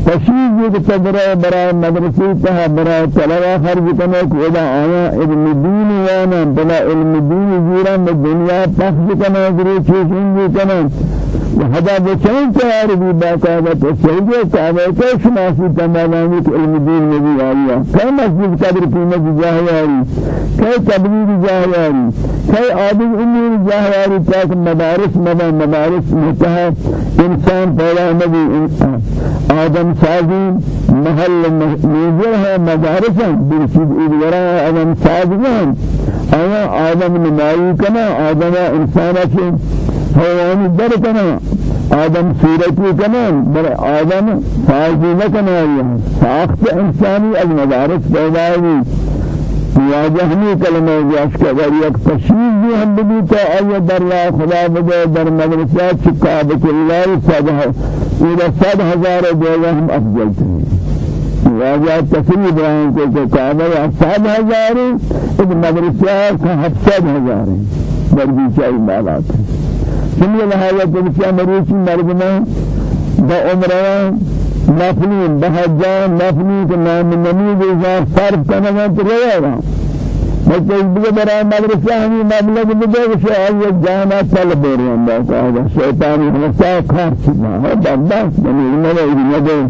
تشيز يك تبرا برا مدرسة تها برا طلبة خرج كنا كودا آيا ابن دين وأنا بلا علم دين جيرا من الدنيا تخرج كنا غير چيزين كنا هذا بچين تیار بھی باقاعدہ تو چاہیے کعبہ کو شناسی تمامی کہ علم دین میں بھی آیا کئی مسجد قدر قیمت جاہیاری کئی تبلیغ جاہیاری کئی عابد امیر جاہیاری تاک مدارس مدى مدارس متحا انسان پیدا نبی آدم سازی محل میجر ہے مدارسا برسید ادورا آدم سازی آیا آدم نمائی کنا آدم انسانا چھ حیوانی در کنا آدم صورتی کنا بر آدم فائزی نکنا ساخت انسانی از مدارس پیدا ہوئی واجه ہمی کلمہ جاش کا اگر یک تشویش بھی ہم بھی تو در لا خدا بدے در مدرسہ چکا بکلال صد اذا صد ہزار دیگا ہم افضل تھے واجہ تسلی ابراہیم کو کہ کعبہ صد ہزار ایک مدرسہ کا ہفتاد ہزار ہے در بیچائی مالات ہے سمیہ لہذا تبسیہ مریچی مردمہ با عمران نفلی بہجان نفلی کے نام نمید ازار صرف کرنا تو گا بلکہ اس دیگه برای مدرسه همی مبلغ بده که آیه جانا طلب بریم با که شیطانی همسا چیزا ہے بدبخت بنی نمه نده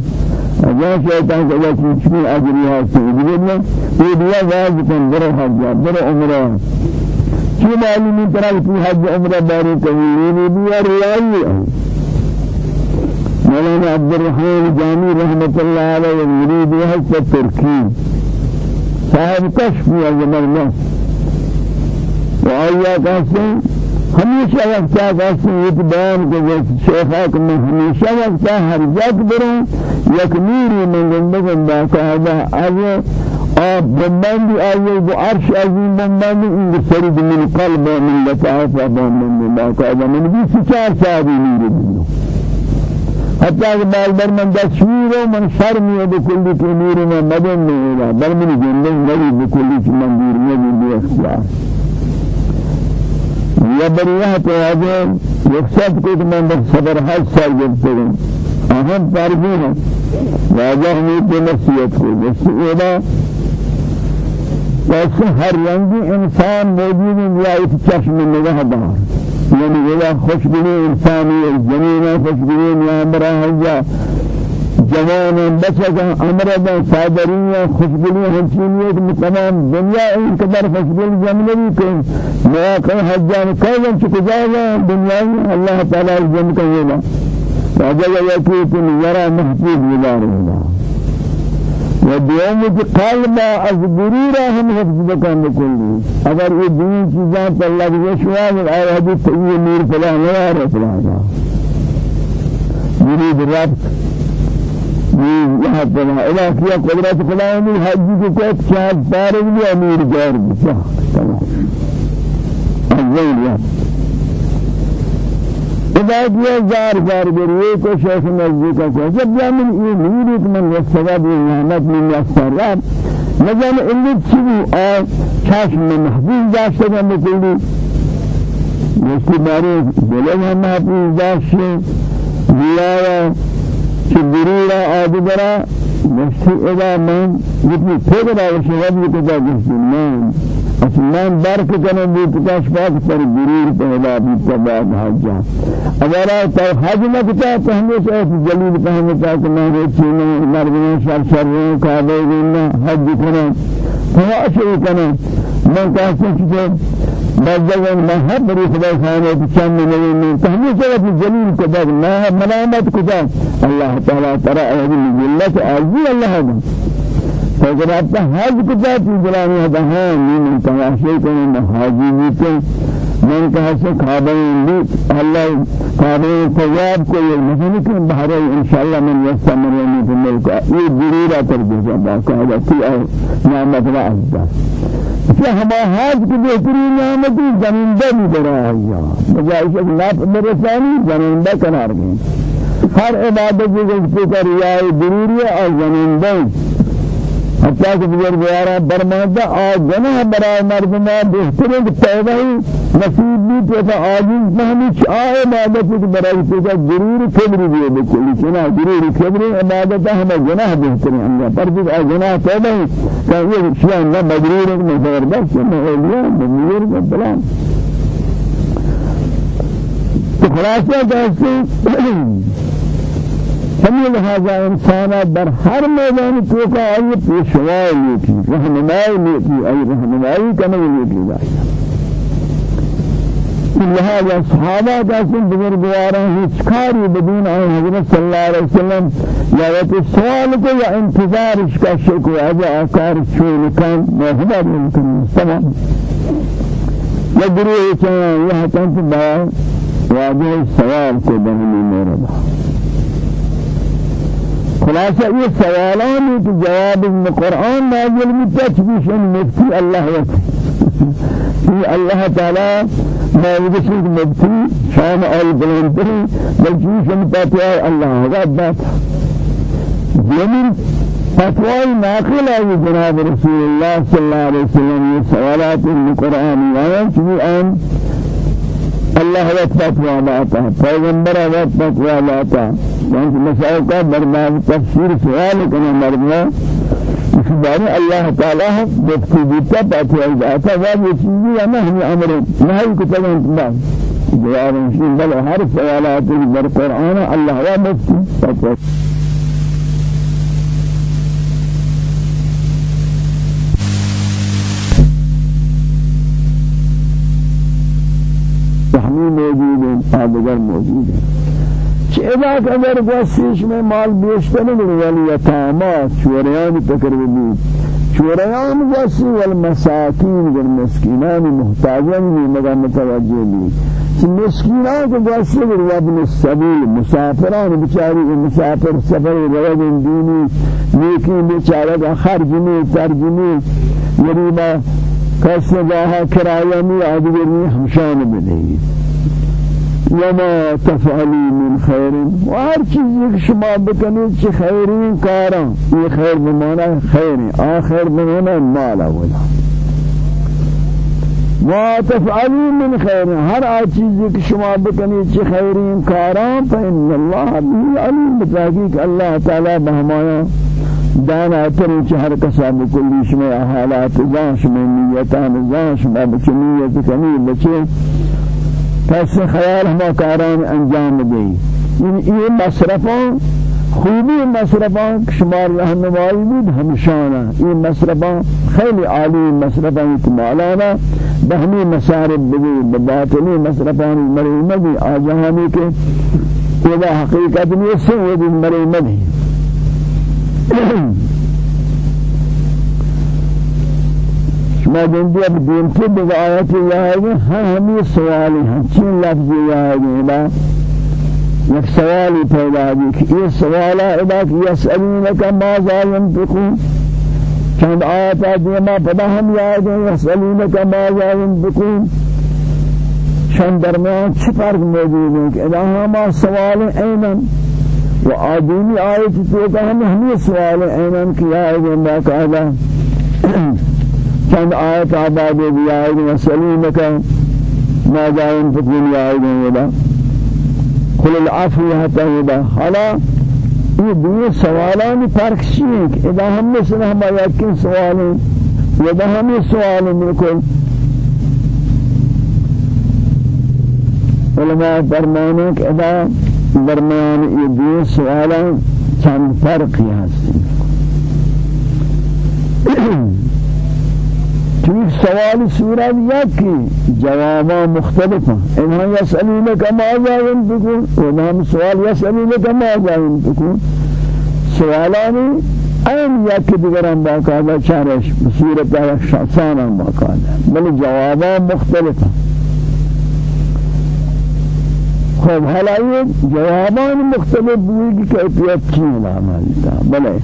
اجا شیطان که جا چیزی اجری هستی دیگه نه. دیا واز کن. برو حج برو عمره چی معلومی طرح کی حج عمرة باری یہ بھی ریائی ہے مولانا عبد الرحمن جامع رحمة الله عليه يريد هذا التركي صاحب كشف يا زبردست وآيا قاسم ہمیشہ وقتا قاسم یہ بیان کو شیخا کہ میں ہمیشہ وقتا ہر جگ بروں یک میری من زندگن باقاعدہ آئے آب بندی آئے وہ عرش عظیم بندی ان سرد من قلب من لطائف بندی باقاعدہ من بھی چار صحابی میری بندی حتى بال بر من تصویر و من شرمی بکلی کی نور میں مدن نہیں ہوگا بل من جنن نہیں بکلی کی منظور میں بھی اختیار. یا بریہ تو آجے یکسد کو کہ میں بس صبر حج سال جبتے ہیں اہم پارگی ہیں واجہ ہمیں کے نصیحت کو جس سے ویسے ہر رنگی انسان موجود ہے یا اس چشم نگاہ دار یعنی ولا خوشبینی انسانی زمین خوشبینی نیامرا ہنجا جوان بچہ أمر دا صادریہ خوشبینی ہنچینیت تمام دنیا ان قدر خوشبین جملوی کہ میں کہ حجان کون چکو جاگا دنیا اللہ تعالی جن یہ نا راجہ یہ کہ تم یرا محبوب ملا وديوم قلب از غرور هم حفظ بکن بکلی اگر یہ دین چیزاں پر لگ وشوان اور حدیث یہ نور فلا نوار فلا مرید ربط یہ فلا الہیہ قدرت فلا نہیں حج کو کوئی چاند پارگ بھی امیر جار بچا تمام. یا خدا دیا زار زار بریے کو شیخ نزدیک کو جب من یہ نور من الثواب والنعمت من السراب نجم اللي تشوي آه چشم محبوب داشته من بکلی مثل باری دلم محبوب داشته دیارا چه دریرا آدگرا مثل اذا من یکی پیدا وشهد یکتا گشتی من أصلا برک کنه بود کاش پاک پر گریر پیدا بھی بعد حج. اگر تو حج نہ کتا تو ہمیشہ اس جلیل پہنے کا کہ میں چین مردوں شر شر کا دے گنا حج کرے تو اشی کرے میں کہتا ہوں کہ بجوان ما ہر بری خدا خانے چند نہیں میں ہمیشہ اس جلیل کو بعد میں ملامت کتا اللہ تعالی ترى أهل الجلة ارضي الله فاگر آپ حج کتا تی جلانی ہے ہاں من تماشے کو حاجی بھی کو من کہا سے کعبہ لی اللہ کعبہ ثواب کو یہ نہیں کہ بہر انشاءاللہ من یستمر یعنی في الملک یہ ضرورہ کر دے جا قاعدہ کی نعمت و عزت کہ ہم حج کی بہترین نعمت زمین دے بھی برا ہے۔ بجائے کہ ناف برسانی زمین دے قرار گئے۔ ہر عبادت کی کر ریا ضروری ہے اور زمین دے حتى کہ بزرگوارا برمانتا آج جنہ برای مردمہ بہترین پیدا ہی نصیب بھی پیتا آجیز محمیچ آئے عبادت ضرور کبری بھی بکلی چنا ضرور کبری عبادت ہمیں جنہ بہترین ہمیں پر بھی آج جنہ پیدا ہی کہ یہ شیئا نہ مجرور میں زبردست میں میں بلان تو خلاصہ کہتے ہمیں لہذا انسان در ہر میدان تو کا آئی پیشوائی لیتی رہنمائی لیتی آئی رہنمائی کرنے لیتی جائے لہذا صحابہ جیسے بزرگوارا ہیچ کاری بدون آئے حضرت صلی اللہ علیہ وسلم یا وہ سوال کو یا انتظار اس کا شکو اجا آکار چون کن محبت ممکن تمام. یا گروہ چاہاں یہ تنت با واجہ سوال کو بہنی میرے خلاصہ یہ سوالان کہ جواب قرآن نازل بھی تشبیش مفتی اللہ وقت. اللہ تعالی ما يدشيك مبتي شان آل بلندري بلجيش متاتي الله غابات جميل. فتوى ناقل ہے جناب رسول اللہ صلی اللہ علیہ وسلم یہ سوالات القرآن آیات أن اللہ وقت فتوى لاتا پیغمبر وقت فتوى لاتا يعني مسائل کا برنامج تفسیر سوال کرنا مرنا اس بارے اللہ تعالی مفتی دیتا فتوى لاتا وہ چیزیں ہمیں ہمیں أمر. نہیں کو چلیں انتباه. جواب بل ہر سوالات در قرآن اللہ و مفتی فتوى موجود ہے آدگر موجود ہے چیزا کہ اگر گوشتش میں مال بیشتر نہیں ولی یتاما چوریان تکر بھی چوریان گوشتی والمساکین گر مسکینان محتاجان بھی مگا متوجہ بھی مسکینان کو گوشتی گر وابن السبیل مسافران بچاری مسافر سفر روز دینی نیکی بچارہ کا خرج میں ترجمی یریبا کس جاها کرایه می آدگری همشان بدهید وما تفعلی من خیر و هر چیزی که شما بکنید چه خیرین کارا. یہ خیر بمانا خیر آخر بمانا مال اولا ما تفعلی من خیر هر چیزی که شما بکنید چه خیرین کارا فإن الله به علیم. بتحقیق الله تعالی بهمایا دانا ترین چه هر کسا بکلی شما حالات زان شما نیتان زان شما بچه نیت کنی بچه پس خیال ہما کاران انجام دے یہ مصرفان خوبی مصرفان شمار رہنمائی بود ہمشانا یہ مصرفان خیلی عالی مصرفان اتمالانا بہمی مصارف بگی بباطنی مصرفان مریمہ بھی آجہانی کے یہ حقیقت نہیں سے وہ بھی مریمہ بھی شما جنبی اب دینتی بغایت یاہی ہر ہمی سوالی ہنچین لفظی یاہی با یک سوالی پیدا دی کہ یہ سوالا ادا کہ یسألونک ماذا ينفقون چند آیتا دیما پدا ہم یاہی یسألونک ماذا ينفقون شان درمیان چی فرق موجود ہے؟ کہ ادا ہما سوال اینن و آدمی آیت تو کہ ہم ہمیں سوال اینن کیا ہے باقاعدہ چند آیت آباد بھی آئے کا ما جائن فکرین آئے گی ودا قل العفو حتی ودا حالا یہ دو سوالان فرق شیئے کہ اذا ہم نے سنہ ہم یقین سوالیں ودا ہمیں سوالیں بالکل؟ علماء فرمانے کہ اذا درمیان یہ دو سوالاں چند ہستی۔ چون سوال سورة يكي جوابا مختلفة إنها يسألونك ماذا ينفقون وإنهم سؤال يسألونك ماذا ينفقون سوالاني أين يكي بقران باقادا شارش بصورة شخصانا باقادا بل جوابا مختلفة خب حالا یہ جوابان مختلف ہوئی کی کیفیت کی العمل تا بلے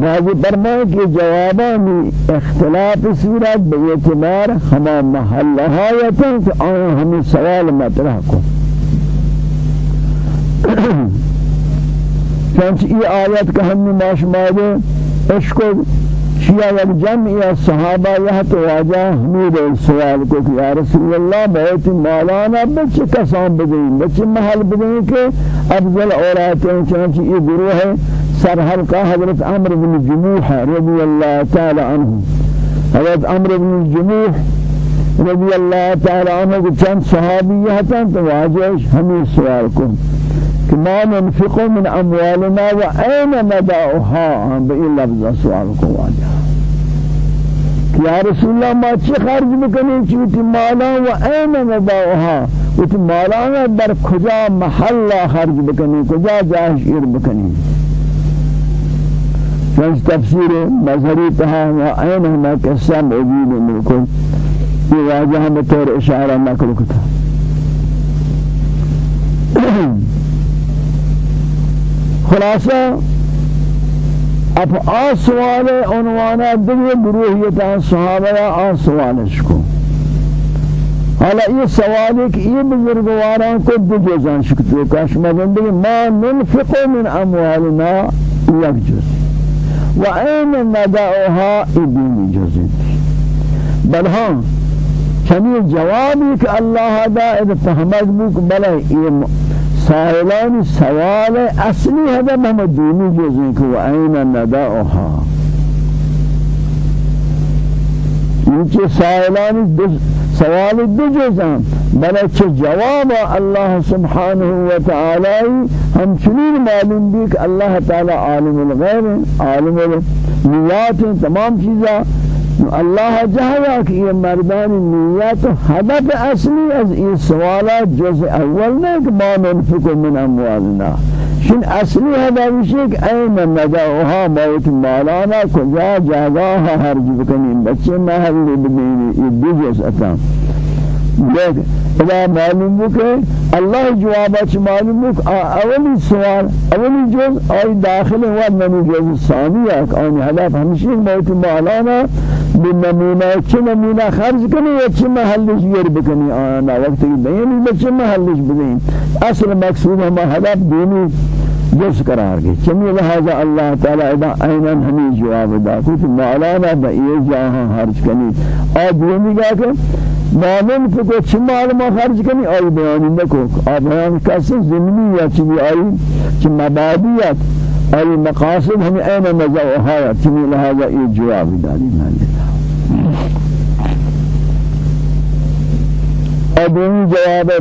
بعض فرمائے کہ جوابان اختلاف صورت بے اعتبار ہما محلها یتن کہ آیا ہمیں سوال مطرح کو (coughs) چنانچہ یہ آیت کا ہم نے ماشماده عشق شیعہ یک جمع یا صحابہ یہ تو واجہ حمید سوال کو کہ یا رسول اللہ بہت مولانا بچے کسان بدیں بچے محل بدیں کہ افضل اورات ہیں چنانچہ یہ گروہ ہے سر حلقہ حضرت عمر بن جموح رضی اللہ تعالی عنہ. حضرت عمر بن جموح رضی اللہ تعالی عنہ کے چند صحابی ہیں تو واجہ ہمیں سوال کو کہ ما ننفق من اموالنا وأين ندعوها بإن لفظ سؤال کو واجہ یا رسول الله ما چی خرج بکنی چیتی مالا و این ندعوها وتی مالا در کجا محل خرج بکنی کجا جاش ایر بکنی فانس تفسیر مظهری تها و این ہما قصہ موجود ملکل یہ واجہ ہم طور اشارہ نکل کتا خلاصہ أب آ سوال عنوانا دیگه گروهیت صحابه آ سوالش کو حالا یہ سوال ہے کہ یہ بزرگواران کو دو جزان شکتے کاش مدن ما ننفق من اموالنا یک جز. و این ندعوها ابن جز بل ہاں چنی جوابی کہ اللہ دا اتفهمت بک بلے یہ سائلان سوال اصلی هذا محمد دینی جزیں کہ و این ندعوها یہ سائلان سوال دو جزان بلکہ جواب اللہ سبحانہ وتعالی ہم چنین معلوم بھی کہ اللہ تعالی عالم الغیب عالم النیات تمام چیزاں اللہ جہیا کہ یہ مردان نیت هدف اصلی از این سوالات جز أول نہیں کہ ما ننفق من أموالنا. شن اصلی هدف ہے کہ این ندعوها موت مالانا؟ کجا؟ جاگاها؟ ہرج بکنین بچے محل بدینی یہ دو جز اتا دیکھ اذا معلوم کہ اللہ جوابات معلوم ہو کہ اولی سوال اولی جز آئی داخل ہوا منی جز ثانیہ کہ آنی هدف ہمشی موت مالانا بالنمونة چه نمونة خرج کنی یا چه محلش گیر بکنی؟ آنا وقتی بیانی بچه محلش بدین اصل مقصود ہما هدف دینی جس قرار گئی چمی لہذا اللہ تعالی ادا اینن ہمیں جواب دا کچھ مولانا با یہ جاہاں خرج کنی. اور دومی گا کہ مامن کو چھ مال ما خرج کنی آئی بیانی نکو آ بیان کسی زمینی یا چی آئی چی مبادیت آئی مقاصد ہمیں این نزوها چمی لہذا یہ جواب داری مالی ادومی جواب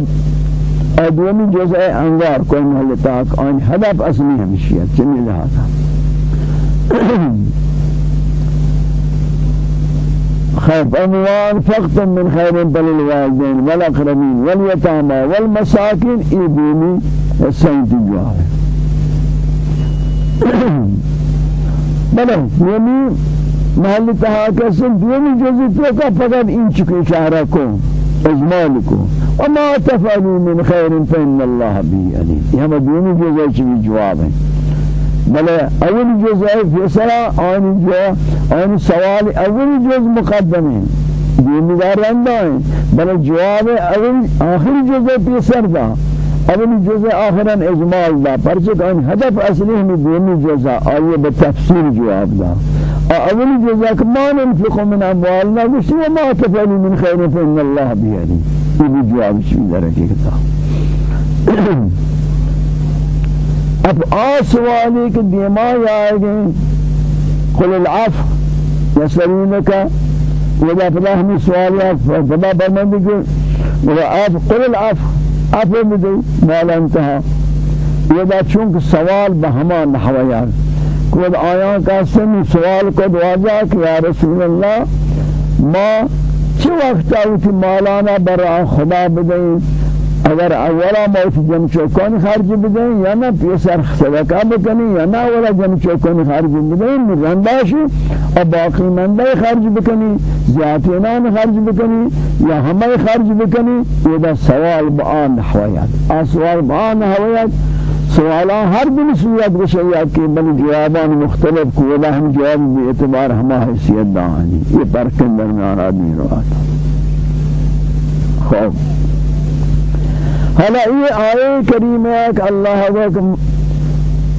ادومی جزء انگار کوئی محل تاک آن هدف اصلی ہمشیت چنی لہذا خير أموال فقط من خير بل الوالدين والأقربين واليتامى والمساكين إبني السيد الجواب بله يمين محل تها کسن دومی جزی تو کا فقط کو اجمال کو وما تفعلوا من خير فإن الله به عليم. یہ ہم دومی جزی چی جواب بلے اول جزء فیصلہ آن جو آن سوال اول جز مقدم ہے۔ دومی دار رندہ ہیں بلے جواب اول آخر جزء پیسر دا۔ اول جزء آخرا اجمال دا۔ پرچک آن هدف اصلی ہمیں دومی جزء آئیے بتفصیل جواب دا۔ أول جزاك ما ننفق من أموالنا وش ما تفعل من خير فإن الله بيدي یہ جواب شو درجه كتا اب آ سوالی کہ دیما آئے گئے قل العفو يسألونك ولا فلاهم سوالات فلا برمندك ولا قل العفو عفو بدي ما لا انتهى ولا چونك سوال بهما نحويات خود آیان کا سن سوال کو دعا کہ یا رسول اللہ ما چه وقت آوتی مالانا برا خدا بدیں اگر اولا موت جن چوکان خرج بدیں یا نہ پیسر صدقہ بکنی یا نہ اولا جن چوکان خرج بدیں رنداشی اور باقی مندے خرج بکنی زیادینان خرج بکنی یا ہمیں خرج بکنی یہ دا سوال بآن حویت آ سوال بآن حویت سوالا ہر دن صورت بشیات کے بل جوابان مختلف کو ولا ہم جواب بھی اعتبار ہما حیثیت دانی یہ پرکن درمیان آدمی رو آتا خوب حالا یہ آئے کریم ہے کہ اللہ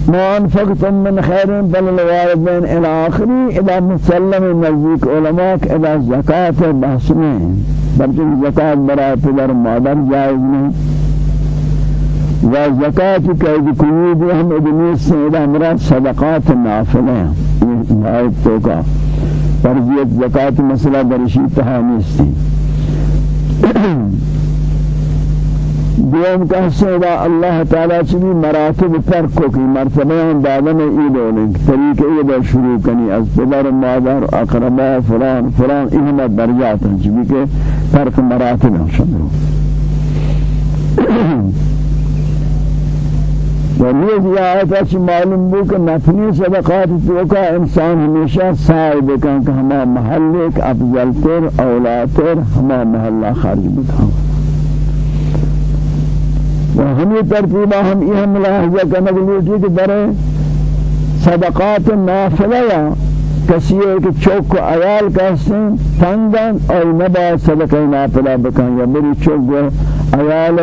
ما انفقتم من خير بل الوالدين إلى اخره إلى مسلم نزدیک علماء إلى زکات بحث میں بلکہ زکات برای پدر مادر جائز نہیں و زکات که کنید هم ادنی سیدا مراد صدقات نافله. یہ آیت تو کا فرضیت زکات مسئلہ درشی تہا نیستی. دوم کا سیدا اللہ تعالی چنی مراتب فرق کو کی مرتبہ دادن عید ہونے طریق عید شروع کنی. از پدر مادر اقربا فلان فلان. انما درجات ہیں جبی کہ فرق مراتب ہیں شامل ونیز یہ آیت اچھی معلوم ہو کہ نفلی صدقات تو کا انسان ہمیشہ سائے بکن کہ محل ایک افضل تر اولا تر ہما محلہ خارج بکن ہمیں ترتیبہ ہم یہ ملاحظہ کرنے کے لیے کہ در صدقات نافلہ یا کسی ہے کہ چوک کو عیال کہسیں تنگن اور نبا صدقہ نافلہ بکن یا میری چوک کو عیال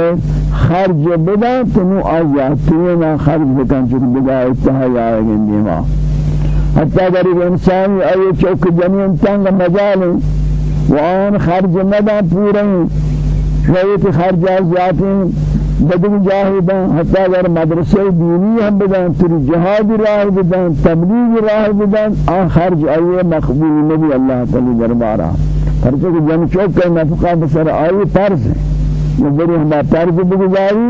خرج بدن تو نو آزیاتینا خرج بکن چوک بدا اتحای آئے گندیما حتی اگر ایک انسانی آئے چوک جنین تنگ مجال و آن خرج مدن پورا شویت خرج آزیاتی بدن جاہدان حتی اگر مدرسے دینی ہم بدن تری جہاد راہ بدن تبلیغ راہ بدن. آن خرج مقبول نبی اللہ تعالی دربارہ فرض کہ جن چوک کا نفقہ بسر آئے فرض ہے بڑی ہمارا فرض بگزاری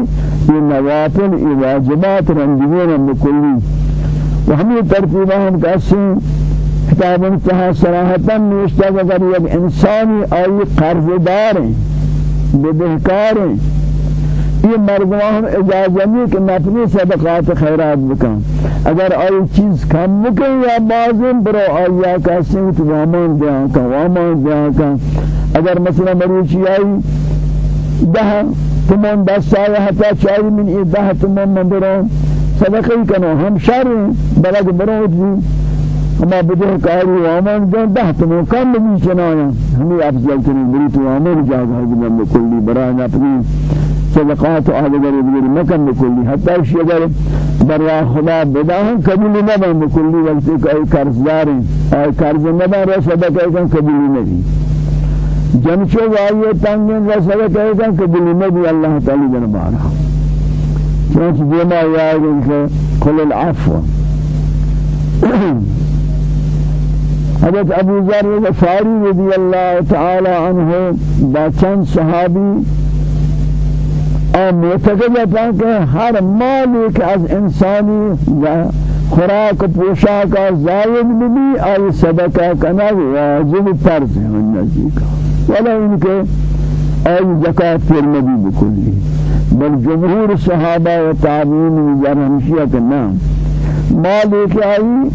یہ نوافل یہ واجبات رنجین بکلی. و ہمیں ترتیبہ ہم ہیں کتاب انتہا صراحتا نوشتا اگر یک انسانی آئی قرض دار ہیں بدہکار یہ مردمان اجازہ نہیں کہ نفلی صدقات خیرات بکن اگر آئی چیز کم بکن یا بازم برو آیا ہیں تو وامان دیان کا وامان دیان کا اگر مثلا مریچی آئی ده تمام دست آیا حتی چاری من ای ده تمام من برون صدقی کنو ہم شر بلد برود بھی ہما بدہ کاری وامان دن ده تمام کم بھی چنایا ہمیں افضل ترین بری تو وامان جاگہ بلند کلی برای اپنی صدقات آدگر بگیر مکن بکلی حتی اگر برای خدا بداہن قبول نبن بکلی وقتی کہ ای قرضدار ای قرض نبن رہ صدقہ کن قبول نبی. جنچو وائیے تنگین رہ صدقہ کن قبول نبی. اللہ تعالی جنبارہ چنانچہ دیما یاد ہے کہ قل العفو. حضرت ابو ذر غفاری رضی اللہ تعالی عنہ با چند صحابی اور معتقد ہے کہ ہر مال ایک از انسانی خوراک پوشاک زائد بھی آئی صدقہ کنا واجب فرض ہے ان نزدیکا ولا ان کے آئی زکاة پر نبی بکلی بل جمهور صحابہ و تابعین جر ہمشیت نام مال ایک آئی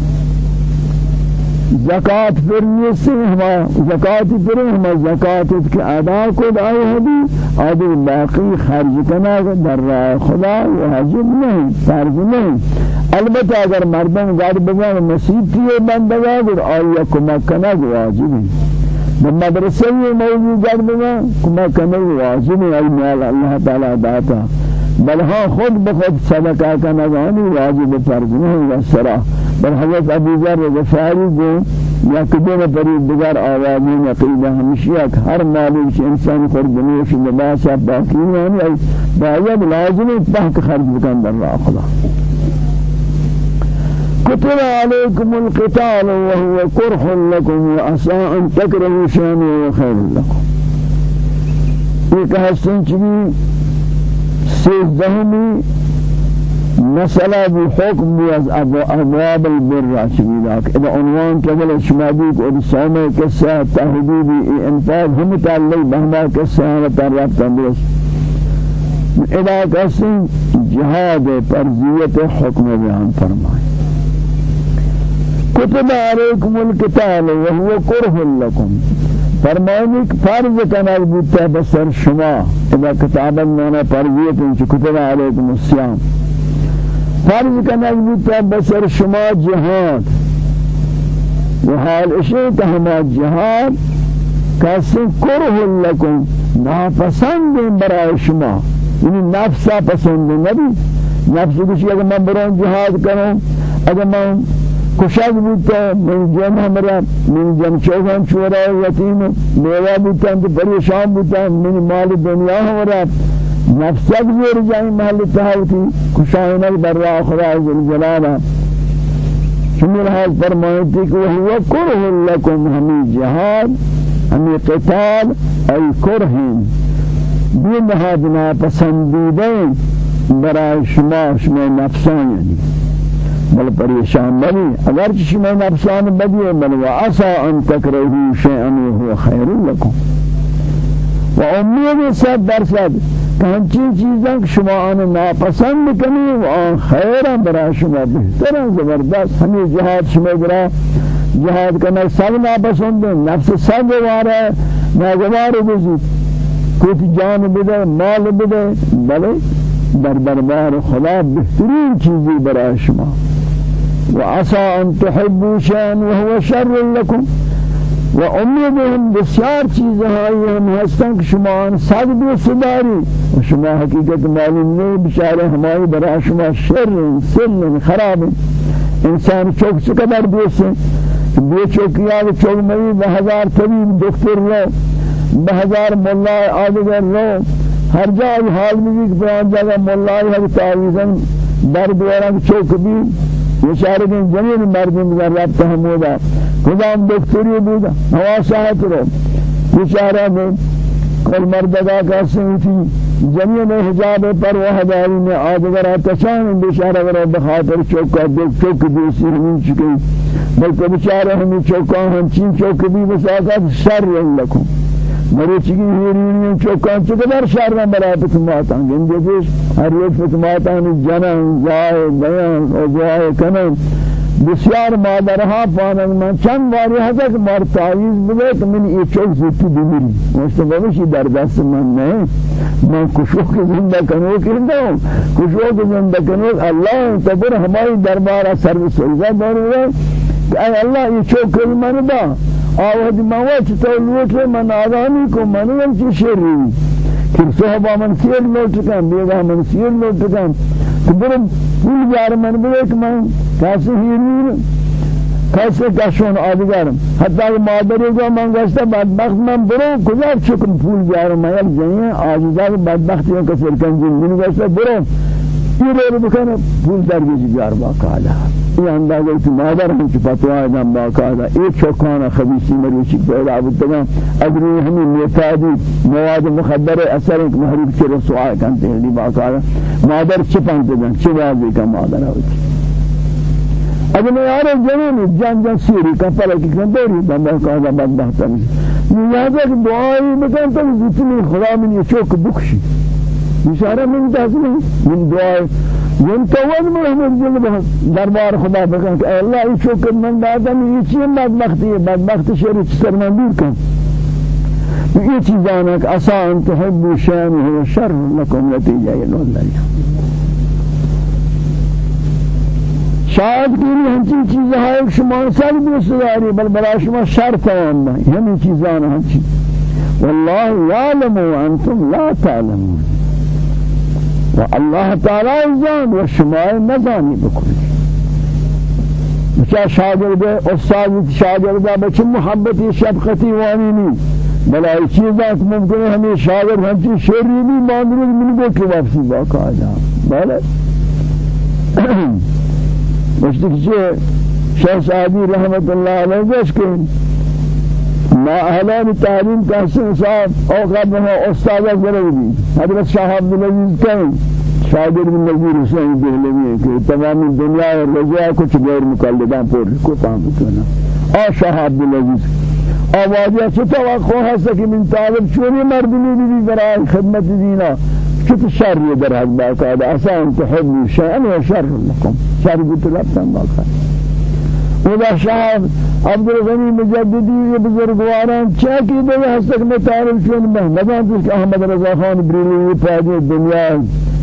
زکات فرنی سے ہما زکات پر ہما زکات کے ادا کو دائے ہیں آدھے باقی خرج کرنا در راہ خدا واجب نہیں فرض نہیں. البتہ اگر مردم گھر بگان نصیب کیے بندگا اور آیا کمک کرنا واجب ہے مدرسے میں موجود گھر بگان کمک کرنا واجب ہے مال اللہ تعالی داتا. بل ہاں خود بخود صدقہ کرنا واجب فرض نہیں. ہے بل حضرت ابو ذر غفاری کو یا کدوم پری دیگر آوازی عقیدہ ہمشیہ ہر سے انسان خود بنیش لباس باقی یعنی باید لازم تحت خرج بکن در راہ خدا. كتب عليكم القتال وهو كره لكم وعسى أن تكرهوا شيئا وهو خير لكم ایک حسن مسألة بحكم بيز أبواب البر شبيلك إذا عنوان كبل شماديك ورسامة كسا تهديدي انفاذ هم تعلق بهما كسا وتعرف تندرس إذا كسن جهاد فرزية حكم بيان فرمائي كتب عليكم القتال وهو كره لكم فرمائنی فرض کنال بودتا بسر شما. اذا كتابا مانا انچ كتب عليكم الصيام فرض کنک بودتا بسر شما جهاد و حال اشی که ہما جهاد کسی کرہ لکن ناپسند برای شما. یعنی نفسا پسند نبی نفس کسی اگر من برون جهاد کروں اگر من کشاک بودتا من جن ہمارا من جن چوغان چورا یتیم میوا بودتا پریشان بودتا من مال دنیا ہمارا نفسك زور جائیں محل کشائنک در راہ خدا جلالا شمیر حال فرمائیتی کہ وہو کرہ لکم ہمی جہاد قتال ای کرہن بی نهادنا پسندیدیں برای شما شما نفسان یعنی. بل پریشان بنی اگر شما نفسان بدی بل وعسى ان تکرهو شیئا وهو خیر لکم. و امید صد درصد پنچی چیزاں شما آن ناپسند کنی و آن خیر برای شما بہتر زبردست. ہمیں جہاد شما برا جہاد کرنا سب ناپسند نفس سب وارا ناگوار بزی کوئی جان بدے مال بدے بلے در دربار خدا بهترین چیزی برای شما. و عسى ان تحبوا شيئا وهو شر لكم و امیدهم بسیار چیزهایی هم هستن که شما آن صد دوست داری. و شما حقیقت معلوم نہیں بچاره ہماری برای شما شر سن خراب انسان چوک چقدر دوست دو چوکیاں چوک مری بہزار طبیب دکتر رو بہزار ملا آدگر رو ہر جای حال میں کہ بیان جگہ ملا ہر تعویذن در دوارا چوک بھی بیچارے جنین مردم در رب خدا دکتری بودا ہوا صحت رو بیچارہ میں کل مردگا کا سنتی جنین حجاب پر وحداری میں آدگر آتشان بیچارہ ورہ بخاطر چوکا دیکھ چوک دیسی ہمیں چکے بلکہ بیچارہ ہمیں چوکا ہم چین چوک بھی بساقات شر مریچی کی ہیرین چوکان چقدر شر میں برای فتماتان گندے ہر ایک فتماتان جنن زائے بیان و زائے کنن بسیار مادرها پانن من. چند باری هست که مار تعویز بده که من یہ چوک زیتی بمیری مشتبهشی در دست من نه؟ من کشوک زنده کنو ہوں کشوک زنده کنو اللہ تبر ہماری دربار سر سلزہ دارو کہ اے اللہ یہ چوک من با. آوهد موت تولوت من آدمی کو من یم چی شری کہ صحابہ من سیر لوٹ کن بیگا من سیر لوٹ کن کہ برم پول جار من بلے کہ من کیسے ہیریر کیسے کشون آدگرم حتی کہ مادری کو من گشتا بدبخت من برو کجا چکم پول جار من؟ یک جنین آجزا بدبختیوں کا سرکن جن من گشتا برو. یہ رو بکنه پول در بیجی جار باقاعدہ یہ اندازہ کہ مادر ہم کی فتوا ہے باقاعدہ ایک چوکانا خبیثی مروچی پیدا بودتا ادری ہمیں میتادی مواد مخدر اثر ایک محریب کے رسوائے کنتے ہیں لی باقاعدہ مادر چپنتے ہیں چوازی کا مادر ہوتی اگر میں یار جنین جان جان سیری کا پلا کی کندوری بندہ قاعدہ بدبخت ہے یہ یاد ہے کہ دعائی بکن تو جتنی خدا من یہ چوک بکشی. اشارہ من تحصیل من دعائی ین توان محمد جل دربار خدا بکن اللہ یہ شکر من دادم یہ چیز بدبختی ہے بدبخت شری سر من دور کن. یہ چیزانا کہ اسا ان تحبوا شان هو شر لكم نتیجہ یہ اللہ شاید کہ ہمچی چیزیں ہیں شما سب دوست داری بل بلا شما شر تمام ہمیں چیزانا ہمچی والله يعلم وأنتم لا تعلمون. و الله تعالی زان و شما نزانی بکنی. بچه شاگرد استاد شاگرد بچه محبتی شفقتی وانی نی. بلا چیزا که ممکنه ہمیں شاگرد ہمچی شری بھی ماندرو من کو کہ واپسی باقاعدہ بله. (clears throat) مشتی که شیخ سعدی رحمت الله علیه گوش ما اهلان تعلیم کا صاحب اوقات میں استاد ضرور بھی حضرت شاہ عبد العزیز کہیں شاگرد نظیر حسین دہلوی کہ تمام دنیا اور رضا کچھ غیر مقلدان پر کو تام کنا آ شاہ عبد العزیز آوازی چه توقع هست که من طالب چونی مردمی بی برای خدمت دینا؟ چه شر در حد باقاعده؟ أصلا تحب شيئا وشر لكم شر بتلبتن باقاعده. خدا شاہ عبد الغنی مجددی بزرگواران چاہ کی دے ہستک میں تعارف چون محمدان تو احمد رضا خان بریلی پاجے دنیا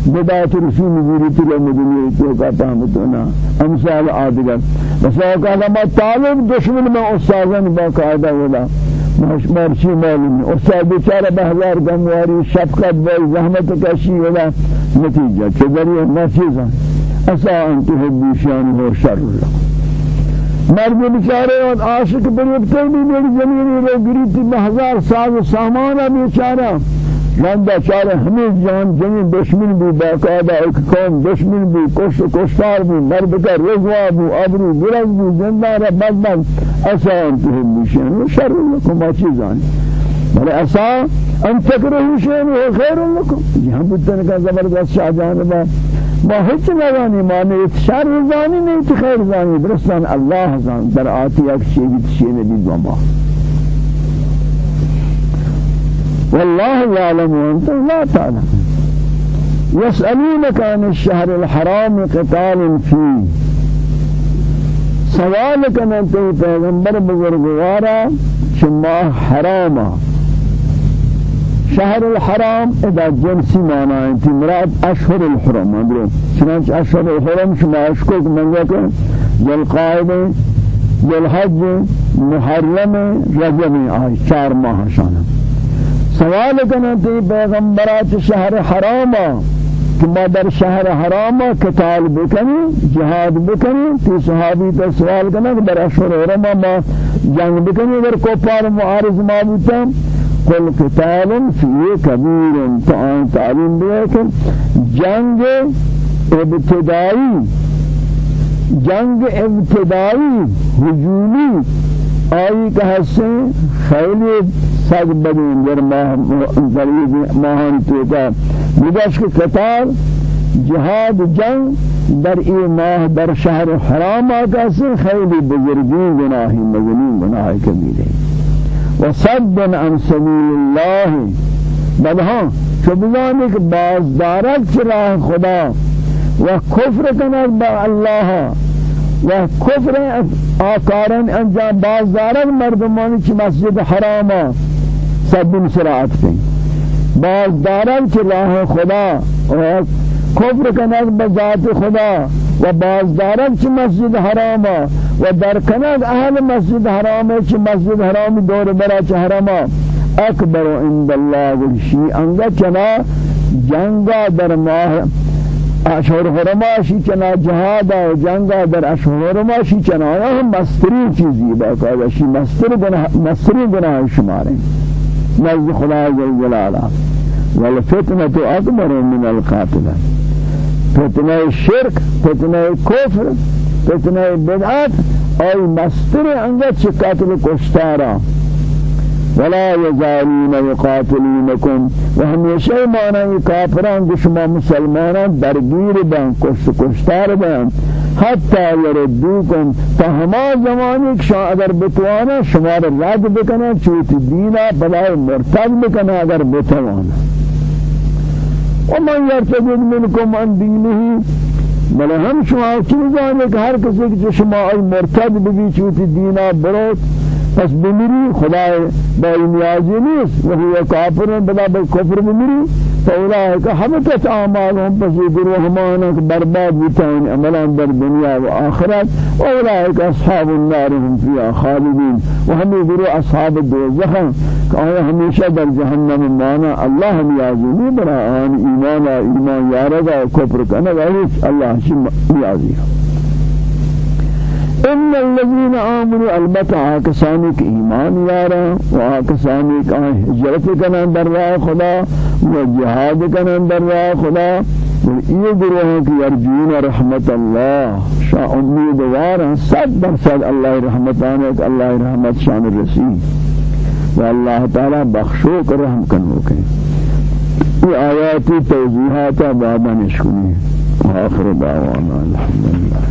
بدایت رسول مزوری تلے مدنی تو کا پہمتونا امثال آدگر بس اوقات ما طالب دشمن میں استادان باقاعدہ ولا. مرشی معلوم استاد بیچارہ بہزار گمواری شفقت و زحمت کشی ولا. نتیجہ کہ ذریعہ نتیجہ اسا ان تحبوا شان و شر. لكم مرد بیچارے اور عاشق بریبتے بھی میری زمینی رو گریتی بہزار ساز و سامانہ بیچارہ۔ لندہ چارہ ہمیں جان جنین دشمن بھی باقاعدہ ایک قوم دشمن بھی کشت و کشتار بھی مرد کا رضوا بھی عبری برز بھی زندار بدبخت اسا انتہم بشین و شر لکم آچیزان بل اسا ان تکرہو شین و خیر لکم۔ یہاں بودتن کا زبردست شاہ جانبا ما هیچ نزانی معنی شر زانی نہیں تو خیر زانی۔ درستان اللہ زان در آتی اک شیدی تشیئ نبی دوما والله يعلم وأنتم لا تعلم۔ يسألونك عن الشهر الحرام قتال فيه سوالك أن تي پیغمبر بزرگوارا شما حراما شهر الحرام إذا جنسي معنى أنت مراد أشهر الحرم اندرو چنانچه أشهر الحرم شما اشکو منگا کن ذل قائد ذل حج محرم رجب. آئی چار ماہ شانا سوال تی پیغمبرات شهر حراما کہ ما در شهر حرام قتال بکنی جهاد بکنی تی صحابی تا سوال کہ در اشهر حرام ما جنگ بکنی در کفار معارض ما بودتا قل قتال فيه كبير تعالیم تعليم بيكن جنگ ابتدائی جنگ ابتدائی ہجومی آئی کہ حسن خیلی سگ بدین. در ماہ ماہان توتا. بگش کے قتال جهاد جنگ در ای ماه در شهر حرام سے خیلی بزرگین گناہی مزنین گناہی کبیرے وصد عن سبيل الله. بدها شبزانی که باز دارد چرا خدا و کفر کند با الله و کفر آکارن انجام باز دارد مردمانی چی مسجد حراما صد سرعت کن. باز دارد چرا خدا و کفر کند بذات خدا و باز دارد چی مسجد حراما و در کنند أهل مسجد حرام چی مسجد حرام دور برا چه حراما. اکبر عند الله وشی انگا چنا جنگا در ماه اشهر حرما شی چنا جهاد و جنگا در اشهر حرما شی چنا. هم مستری چیزی باقا شی مستر گناه مستری گناه شماره. نزد خدا جل جلاله. والفتنه اکبر من القاتله فتنة شرک فتنة کفر فتنه بدعت ای مستر انگا چه قتل ولا يزالون يقاتلونكم وهميشه معنی کافران شما مسلمانان درگیر بان کشت کشتار بان حتی یردوکم تا ہما زمانی اگر بتوانا شما رد بکنا چوت دینا بلائے مرتد بکنا اگر بتوانا ومن يرتد منكم عن دينه بل هم شما چیز جانے کہ ہر کسی کہ شما ای مرتد بھی چوتی دینا بروت پس بمیری خدا با نیازی نیست. وہی کافر بلا بالکفر بمیری فأولئك حبطت أعمالهم پس یہ گروہ ہمانا برباد بتائن عملا در دنیا و آخرت. وأولئك أصحاب النار هم فيها خالدين وهم گروہ أصحاب الدوزخ کہ ہمیشہ در جہنم مانا. اللہ نیازی نہیں برا آن ایمان ایمان یارگا کفر کنا اللہ شم نیازی. إن الذين آمنوا البتع كسانك ایمان یارا و كسانك هجرت کنا در راه خدا و جهاد کنا در راه خدا یہ گروہ کی ارجون رحمت اللہ شاء امیدوار صد درصد اللہ رحمتان کہ اللہ رحمت شان رسید. و اللہ تعالی بخشو کر رحم کنو یہ آیاتی توضیحات بعد نشکنی آخر دعوانا الحمدللہ.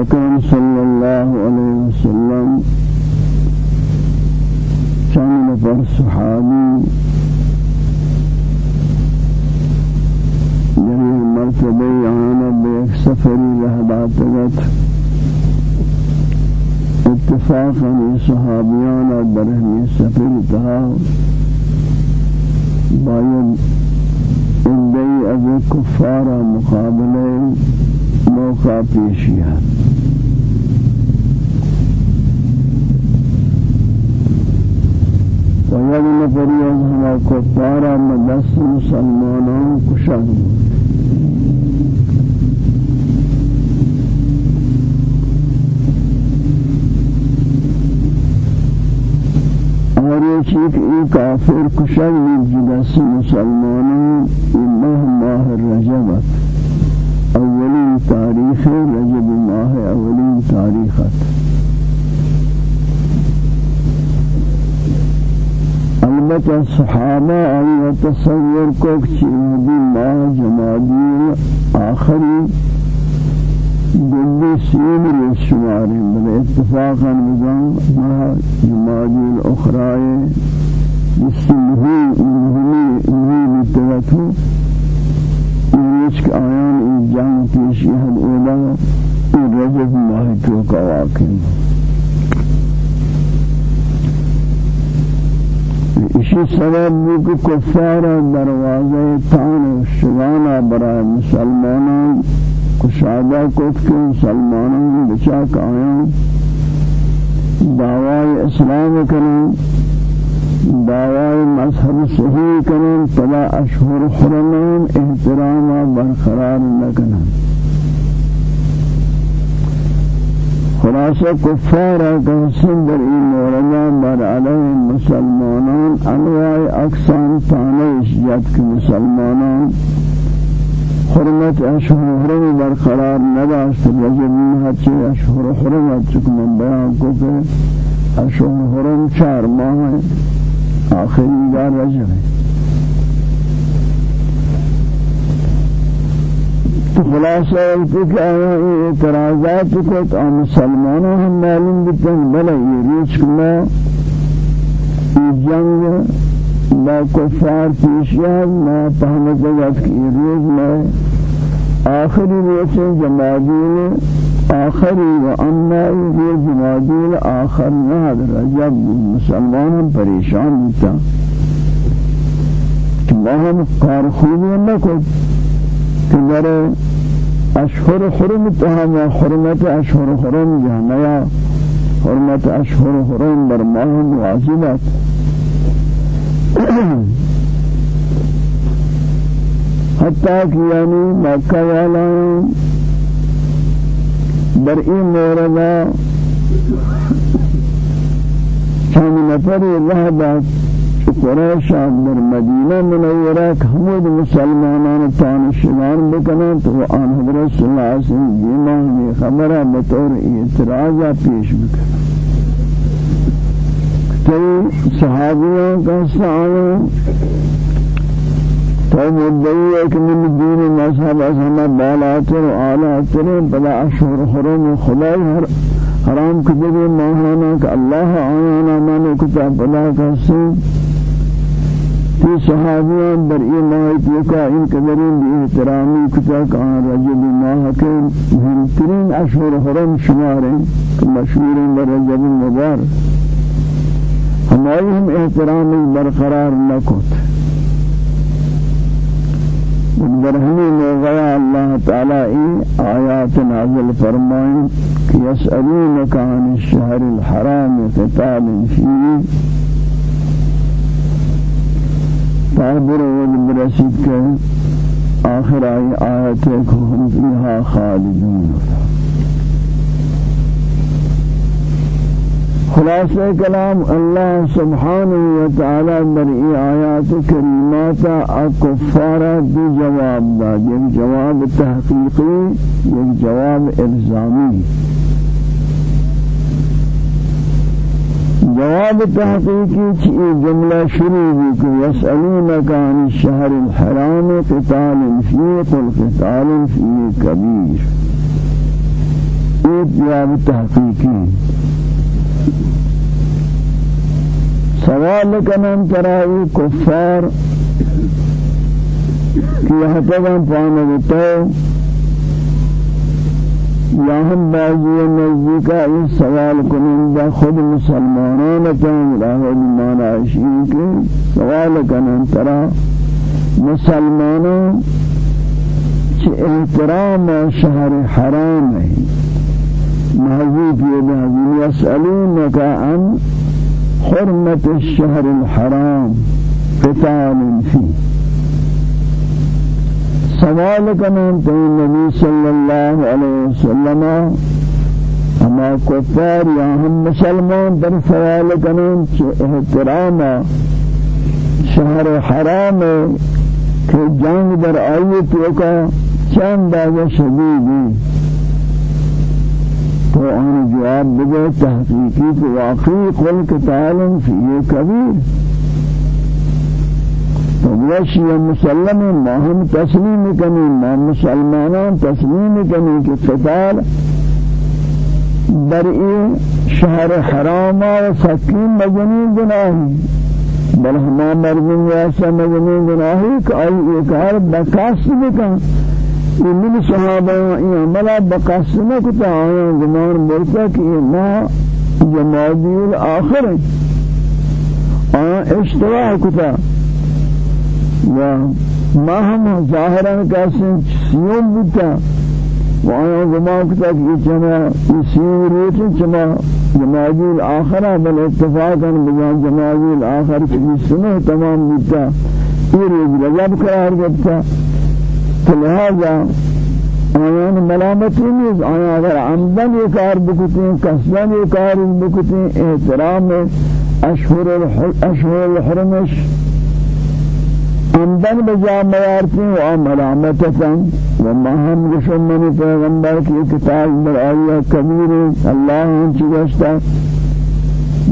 اکرم صلی اللہ علیہ وسلم چند نفر یعنی مرتبة آنا به یک سفری رهباتگت اتفاقا صحابیان برهمی سفر تها باید اندی از کفار مقابله موقع پیشی ہے یک نفری از ہما کفارا مدست مسلمانان کشد اور یہ چیز ای کافر کشد جدست مسلمانان امہ ماہ رجبت اولین تاریخ رجب ماه اولین تاریخت البته صحابه آیا تصور کو کہ ماه جمادی آخری دلی سین روز شماری بل اتفاقا نظام ماه جمادی الاخرى بسم مهمی مهمی مهمی روز که آیان این جنگ پیشی هم اولا این رجب ماه تو کا اسی سبب بھی کہ کفار دروازے تان و شغانا برای مسلمانان؟ کشادہ کت کے مسلمانان بچا کا دعوی اسلام کریں دعوی مذهب صحیح کنن فلا اشهر حرمان احترام برقرار نکنن. خلاصه کفار کنسن در این مورد بر علیه مسلمانان انواع اقسام تانیش یاد که مسلمانان حرمت اشهر حرم برقرار نداشت. رجب هرچی اشهر حرمت چکم بیان کو کہ اشهر حرم چار ماه آخری دار رجب. خلاصہ ہے کہ اعتراضات کو تو مسلمانوں ہم معلوم بتن یہ ریچ یہ جنگ با کفار پیشیاد ما پہمت وقت کی روز میں آخری روز جمادین آخری و اما یہ جمادی آخر نہ رجب مسلمان ہم پریشان ہوتا کہ ہم کار خوبی نہ کو کہ در أشهر حرم تہم حرمت أشهر حرم جہنیا حرمت أشهر حرم بر ماہ واجبات کہ یعنی مکہ والا در این مورد چند نفر الله قریش در مدینه منوره حمود مسلمانان تانشگان بکنند و آن حضرت صلی اللہ علیہ وسلم دیما خبر بطور اعتراض پیش بکنند کئی صحابیوں کا سعی تو مدعی کہ من دین مذہب از ہمیں بالاتر و آلاتر بلا اشہر حرم خدای حرام کدے ماہانا کہ اللہ آیانا مانو کتاب بلا کسی تی صحابیان در این ماہی پیکا ان قدرین بھی احترامی کتا کان رجب ماہ کے اشہر حرم شماریں کہ مشہور ہماری ہم احترامی برقرار نکوت برهنی موقع اللہ تعالی ای آیات نازل فرمائیں کہ یسألونک عن الشهر الحرام قتال فيه تعبر برسید کے آخر آئی آیت کو ہم فیہا خالدون. خلاصہ کلام اللہ سبحانہ وتعالی در ای آیات کریمات اکفارہ دو جواب دا ایک جواب تحقیقی ایک جواب الزامی. جواب تحقیقی چی؟ جملہ شروع بھی کہ یسألونک عن الشهر الحرام قتال فيه قل قتال فيه كبير ایک جواب تحقیقی. سوال کنن ترائی کفار کہ یہاں تگن پانگتو یا ہم بعضی نزدیکا اس سوال کنن خود مسلمانان تن راہ ایمان عشین کے سوال کنن ترا مسلمانان چه احترام شهر حرام ہے۔ محضوب یہ محضوب یسألونک عن حرمة الشهر الحرام قتال فيه سوال کنن تو نبی صلی اللہ علیہ وسلم أما کفار یا ہم مسلمان در سوال کنن چه احترام شهر حرام کہ جنگ در آیت کا چند باز شدیدی؟ تو آن جواب بده تحقیقی کہ واقعی قل قتال فيه كبير تو وشی مسلم ما هم تسلیم کنیم ما کنیم کہ قتال در این شهر حرام و سکین گناهی. بل ہما مردم ویسا مجنین گناهی کہ آئی ایک بکاس بکن. من صحابہ یہ عملہ بقسمہ کتا آیا گمان مرتا ما جمادی الآخر آیا اشتراح کتا. و ما ہم ظاہرا کسی سیوم بتا و آیا گمان کتا کہ چما سیوم روچن چما جمادی الآخر بل اتفاقا بجان جمادی الآخر چلی سنہ تمام بتا یہ روز رجب قرار گفتا لہذا آیان ملامتی نیز آیا اگر عمدن یہ کار بکتیں قصدن یہ کار بکتیں احترام اشہر الحرمش عمدن بجا میارتی و ملامتتا و ما ہم گشن منی پیغمبر کی کتاب در آیہ کبیر اللہ انچی گشتا.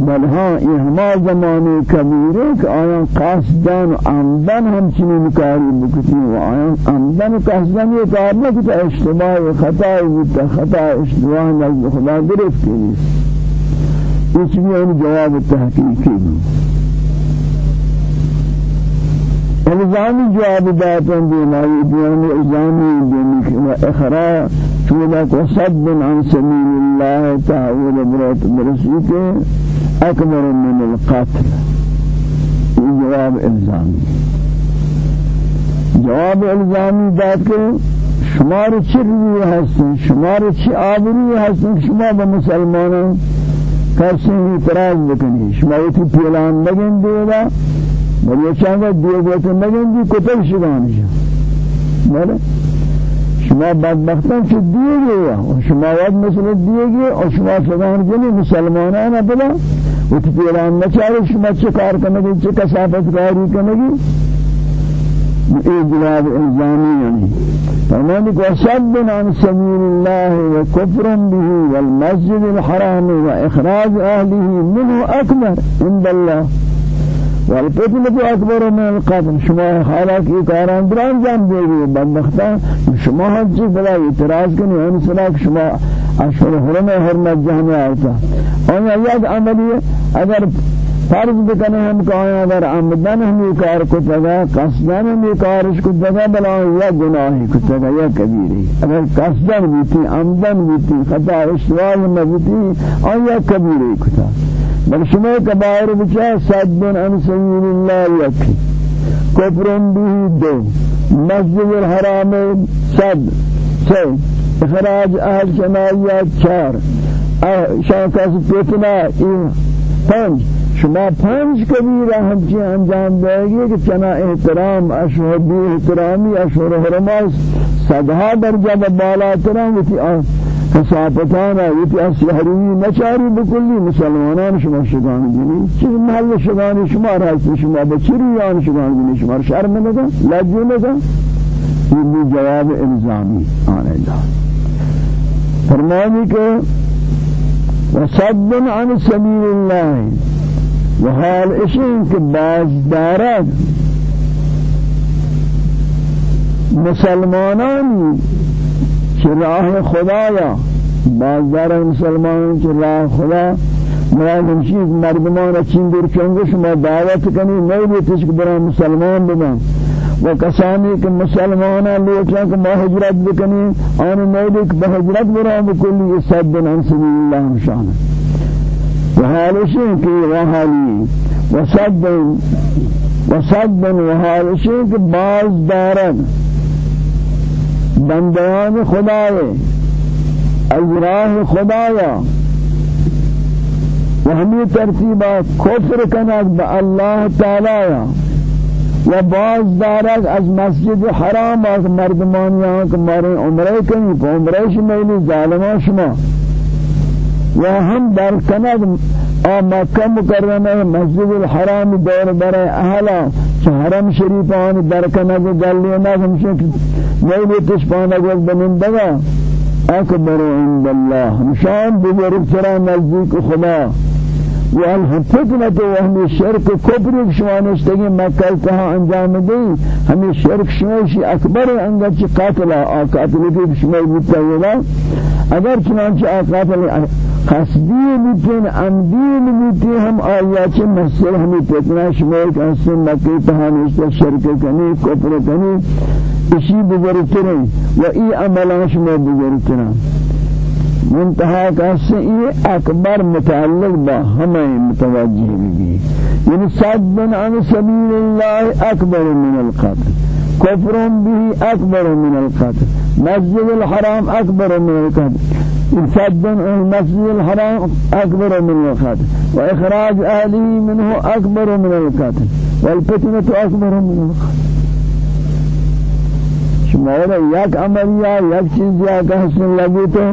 بل ها اهما زمانی کبیره که آیا قصدن عمدن همچنین کاری بکتی و آیا عمدن و قصدن یہ کار نکتا اشتباه خطا بودتا خطا اشتباه نزد خدا گرفتی نیست. اس بھی ان جواب تحقیقی بھی الزامی جواب داتن دی مائی دیان الزامی دینی اخراج چولک و صد عن سبیل اللہ تعالی برات برسیتے أكبر من القتل. جواب إلزامي جواب إلزامي ذات شمار چه روی هستن شمار چه آبروی هستن شما به مسلمانان کسی اعتراض بکنی شما ایتی پیلان نگن دیدا بلی چانگا دیگوتن نگن دی کتب شدانشا بله؟ شما بدبختان چه دیگه و شما وقت مثل دیگه و شما فدان جنی مسلمانان بلا. و تی پیران نچاره شما چه کار کنگی؟ چه کسافت کاری کنگی؟ ای جواب الزامی یعنی فرمانی کو صد عن سبیل الله و کفر به والمسجد الحرام و اخراج اهله منه اکبر. عند الله. والفتنة أكبر من القتل شما حالك إكاران دران جام دیگی بدبختا شما چیز بلا اعتراض کنی آن سلاک شما اشهر حرم حرمت جهنم آتا. اور یک عملی اگر فرض بکنه ہم کہاں اگر عمدن ہم یہ کار کو تگا قصدن ہم یہ کارش کو تگا بلا یا گناہی کو تگا یا کبیری. اگر قصدن بیتی عمدن بیتی خطا اشتوال میں بیتی اور یا کبیری کو تگا بل شما کبائر بچا صد عن سبیل الله یکی کفر به دو. مسجد الحرام صد. سه. اخراج أهل شمائیات چار شاکس پیتنا پنج. شما پنج کبیرہ ہمچی انجام دے گی کہ چنا احترام اشہر بھی احترامی اشہر حرماس صدها درجہ بالا ترام وتی حسابتانا وتی اسحری نچاری بکلی مسلمانان شما شگان جنی چیز محل شگان شما؟ راست شما بچری یان شگان جنی شما شرم نگا لجو نگا یہ جواب الزامی آنے جا فرمانی کہ وصد عن سبيل الله. وحال اشين كباز دارد. مسلمانانی چه راه خدایا. بازدار مسلمانان چه راه خدا. مراد همشی مردمان چین دور چونگه شما دعوت کنی نیلی تشک برای مسلمان بمان و کسانی که مسلمان لیکن که ما بکنی آن نیلی که به هجرت بکلی صد عن سبیل الله مشانه و حالشی که وحالی و صد و صد و حالشی که باز دارد بندیان خدای از راه خدایا. و ہمی ترتیبا کفر کنک با اللہ تعالی. و باز دارد از مسجد حرام از مردمان یہاں کہ مارے عمرے کنی کہ عمرے شمیلی ظالمان شما. و ہم در کنک آ مکہ مکرمہ مسجد الحرام دور برے اہلا حرم شریفان در کنک گلی نہ ہمشن نیلی تشپانا گل بنندگا اکبر عند الله مشان بزرگ ترا نزدیک خدا۔ والفتنة وهم الشرك كبر شما نشتگی مکہ کہاں انجام دی. ہمیں شرک شمایشی اکبر انگر چی قاتل قاتل کی شمای بیتا ہوگا اگر چنانچہ قاتل قصدی بیتین عمدی بیتین ہم آیات مسئل ہمیں فتنہ شمای ہستن مکہ کہاں نشتہ شرک کنی کفر کنی. اسی بزرگترین و ای عملان شما بزرگترین منتہا کہتے یہ اکبر متعلق با ہمیں متوجہ بھی یعنی صد عن سبیل اللہ اکبر من القتل. كفر به أكبر من القتل. مسجد الحرام أكبر من القتل. صد عن المسجد الحرام أكبر من القتل. وإخراج أهله منه أكبر من القتل. والفتنة أكبر من القتل. شمارا یک عمل یا یک چیز یا کہ حسن لگی تو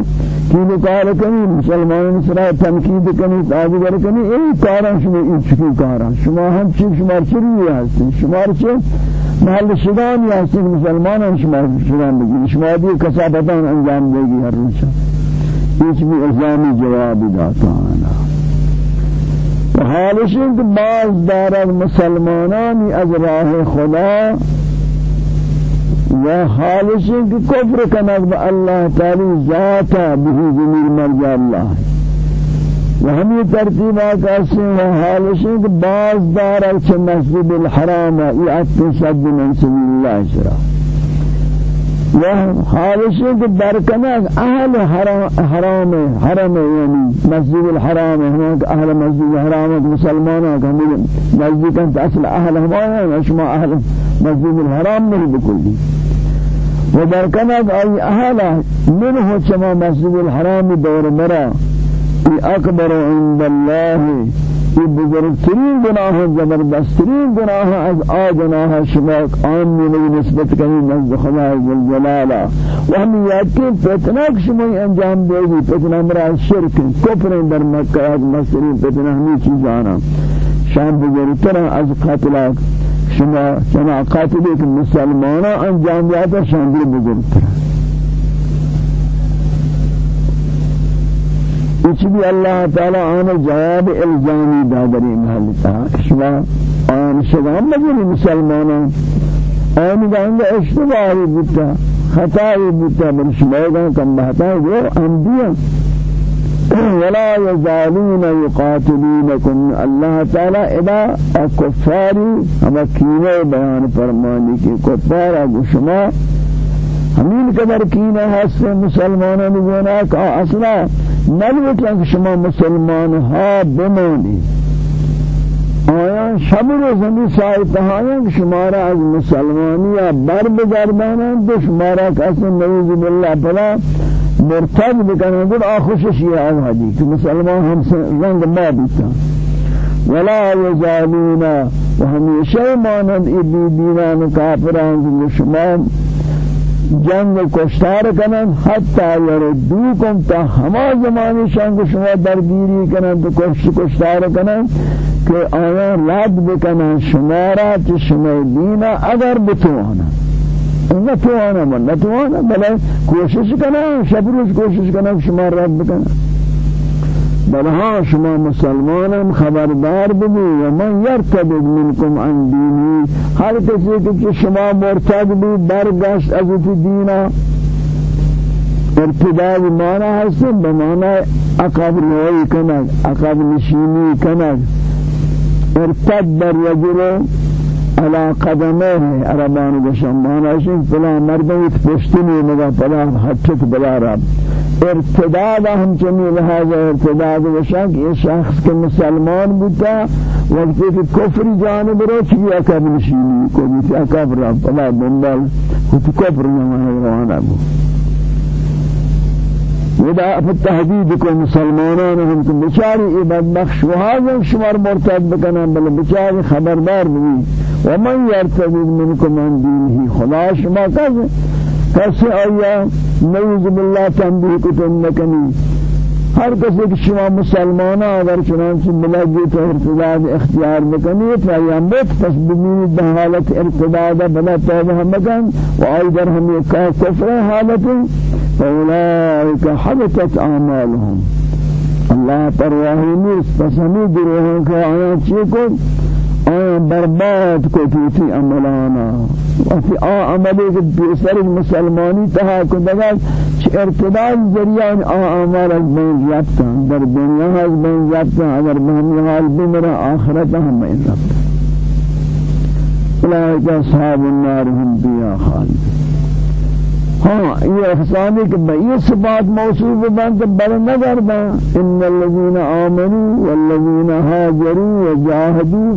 کیلو کار کنی مسلمان سرا تنقید کنی تاجگر کنی ای کاران شما این چکی کاران شما هم چی شما چری هستین؟ شما چه محل شدان هستین؟ مسلمان شما شدان بگید شما بھی کسابتان انجام دیگی هر روز. هیچ بھی الزامی جواب داتا آنا و حالش این که باز دارد مسلمانانی از راه خدا یا حالش کہ کفر کنک با اللہ تعالی ذاتا بہی زمیر مرجع اللہ و ہمی ترتیبہ کسی و حالش کہ باز دار اچھ مسجد الحرام ای ات صد من سبیل اللہ شرا و حالش کہ درکنک اہل حرام حرم یعنی مسجد الحرام ہمیں اہل مسجد الحرام مسلمانوں کا مسجد کا أصل اہل ہمارے شما اہل مسجد الحرام نہیں بکلی و در کنک ای أهلا منه چما مسجد الحرام دور مرا ای اکبر عند الله ای بزرگترین گناه زبردستترین گناه از آ گناه شما آمین نسبت کنی نزد خدا جلال و ہم یاد فتنه شما انجام دیگی فتنه مرا شرک کفر در مکه از مسجد فتنه همی چیزانا شان بزرگتر از قتلات شما شما قاتلی که مسلمانا انجام یاتا شاندر بزرگتر اچ بھی اللہ تعالی آن جواب الزامی دادری محلتا شما آن شما مجلی مسلمانا. آن گانگا اشتباہی بودتا خطائی بودتا بر شما گانگا کم بہتا ہے وہ (coughs) ولا يزالون يقاتلونكم. الله تعالى إذا الكفار ہم کینے بیان فرمانی کہ کفار ابو شما ہمین قدر کینے ہستے مسلمانوں نے گونا کہ أصلا نلوٹا کہ شما مسلمان ہا بمانی آیا شب روزنی سایت آیا شمارا از مسلمانی بر بگردانند دو شمارا کسی نعوذ بالله پلا مرتد بکنند در آخوشش یہ آوازی کہ مسلمان ہم رنگ ما بیتا ولا يزالون وهميشه مانند ابی دینان کافران شما جنگ کشتار کنن حتی یردوکم تا ہما زمانی شنگ شما درگیری کنن تو کشت کشتار کنن کہ آیا رد بکنن شما را چه شما دینا اگر بتوانا نتوانا من نتوانا بلے کوشش کنن شب روز کوشش کنن شما رد بکنن بلها شما مسلمانم خبردار ببی و من یرتد منکم عن دینی. هر کسی که شما مرتد بی برگشت از دینا ارتداد مانا هستن بمانا عقب نوی کنگ عقب نشینی کنگ ارتد در رجل على قدمه عربان بشم. مانا شن فلا مردم پشتنی مگا فلا حجت بلا رب. ارتداد ہم چنی لہذا ارتداد وشان کہ یہ شخص کے مسلمان بتا وقتی کہ کفر جانب رو چیئے اکب نشینی؟ کو بیتی اکب رب؟ فلا بندل کچھ کفر نمانے روانا بو ودا التهديد کو مسلمانان کو بیچاری عبادت بخش وهذا شمار مرتد بکنن بل بیچاری خبردار بھی ومن يرتد منكم عن دينه خدا شما کس؟ کسی آیا نعوذ بالله تنبیه کتن نکنی؟ ہر کسی کہ شما مسلمانا اگر چنانچہ ملگی تو ارتداد اختیار بکنی فیامت پس بمینی بحالت ارتداد بلا توبہ مکن و آئیدر ہمیں کفر حالت فاولائک حبتت اعمالهم. اللہ پرواہی نیست پس ہمیں گروہوں کے آیات چیکو آیا برباد کو تیتی عملانا وفي آ عملی که بیسر مسلمانی تها کندگل چه ارتداد ذریعان آ عمال از بین رفتن در دنیا از بین رفتن اگر بهمی حال بمرا آخرت هم بین رفتن اولئک اصحاب النار هم بیا خالد ہاں یہ افسانے کہ بئی صفات موصوف بند بل نظر با ان الذين آمنوا والذين هاجروا وجاهدوا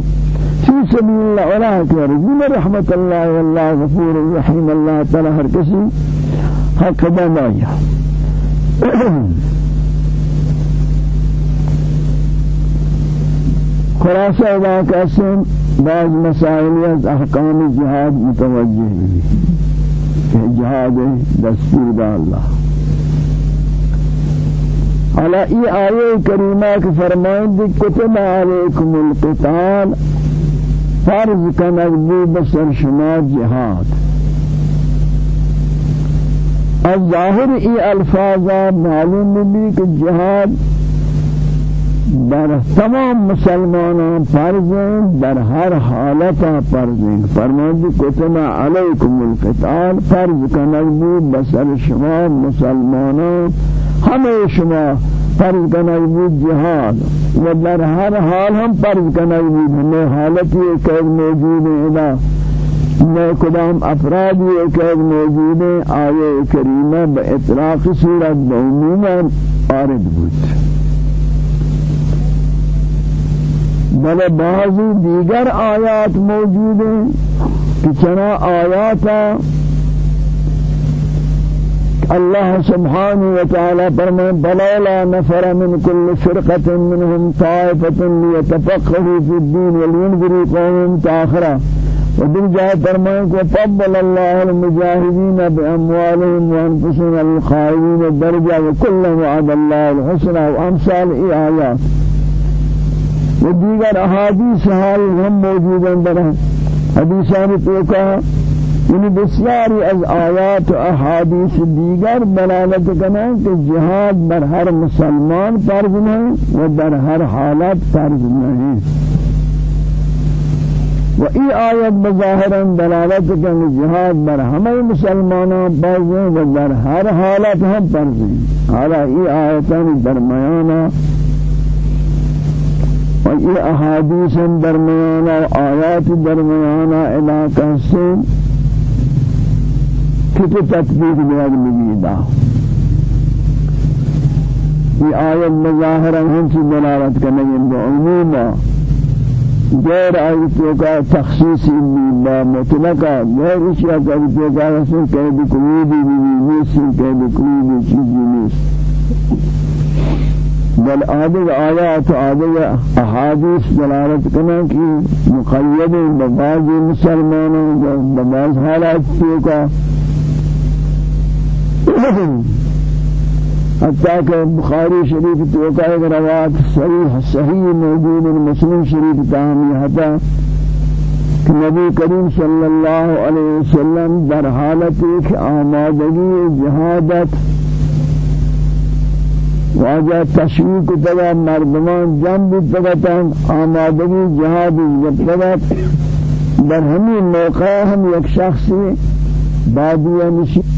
في سبيل الله أولئك يرجون رحمة الله والله غفور رحيم الله تعالى هر کسی حق دمایا خلاصة اذا كاسم بعض مسائل احکام جهاد متوجه بھی کہ جهاد دستور دا اللہ على ای آیه کریمہ کہ فرمائیں دی کتب علیکم القتال فرض بو بسر شما جهاد. از ظاهر ای الفاظا معلوم بھی کہ در تمام مسلمانان فرض ہیں در ہر حالت فرض ہیں۔ فرمائے کتب علیکم القتال فرض کنگ بو بسر شما مسلمانان ہمیں شما فرض کنائی بود جہاد۔ و در ہر حال ہم فرض کنائی بود ہمیں حالتی ایک موجود ہے ادا میں کدام افرادی ایک موجود ہے آیے کریمہ با اطلاق صورت بعموما آرد بود بل بعضی دیگر آیات موجود ہیں۔ کہ چنا آیاتا الله سبحانه وتعالى فرمان بلولا نفر من كل فرقة منهم طائفة ليتفقهوا في الدين ولينذروا قومهم تآخرا ودل جاء فرمان فضل الله المجاهدين بأموالهم وأنفسهم الخائرين الدرجة وكل وعد الله الحسنى وأمثال آيات وديگر أحاديث حال هم موجودا در حدیثان توقع یعنی بسیاری از آیات و احادیث دیگر دلالت کنند کہ جهاد بر هر مسلمان فرض نہیں و در هر حالت فرض نہیں۔ و ای آیت بظاہرا دلالت کنند جهاد بر همه مسلمانان فرض و در هر حالت هم فرض حالا ای آیتان درمیانا و ای احادیث درمیانا و آیات درمیانا علاقہ سے کسی تطبیق بیاد مجیدہ یہ آیت مظاہرہ ہم سے دلالت کرنے بعموما غیر آیتوں کا تخصیص با مطلقہ غیر اشیاء کا آیتوں کا رسول کہہ بھی کوئی بھی نیسی کہہ بھی کوئی بھی چیزی نیس بل آدھر آیات آدھر احادیث دلالت کنا کی مقید بباز مسلمانوں بباز حالات کا۔ حتى کہ بخاری شریف تو کا ایک روایت صحیح صحیح موجود مسلم شریف تاہم حتا کہ نبی کریم صلی اللہ علیہ وسلم در حالت ایک آمادگی جہادت واجہ تشویق تگا مردمان جنب تگتا آمادگی جہاد جب در ہمیں موقع ہم یک شخص بادیہ نشید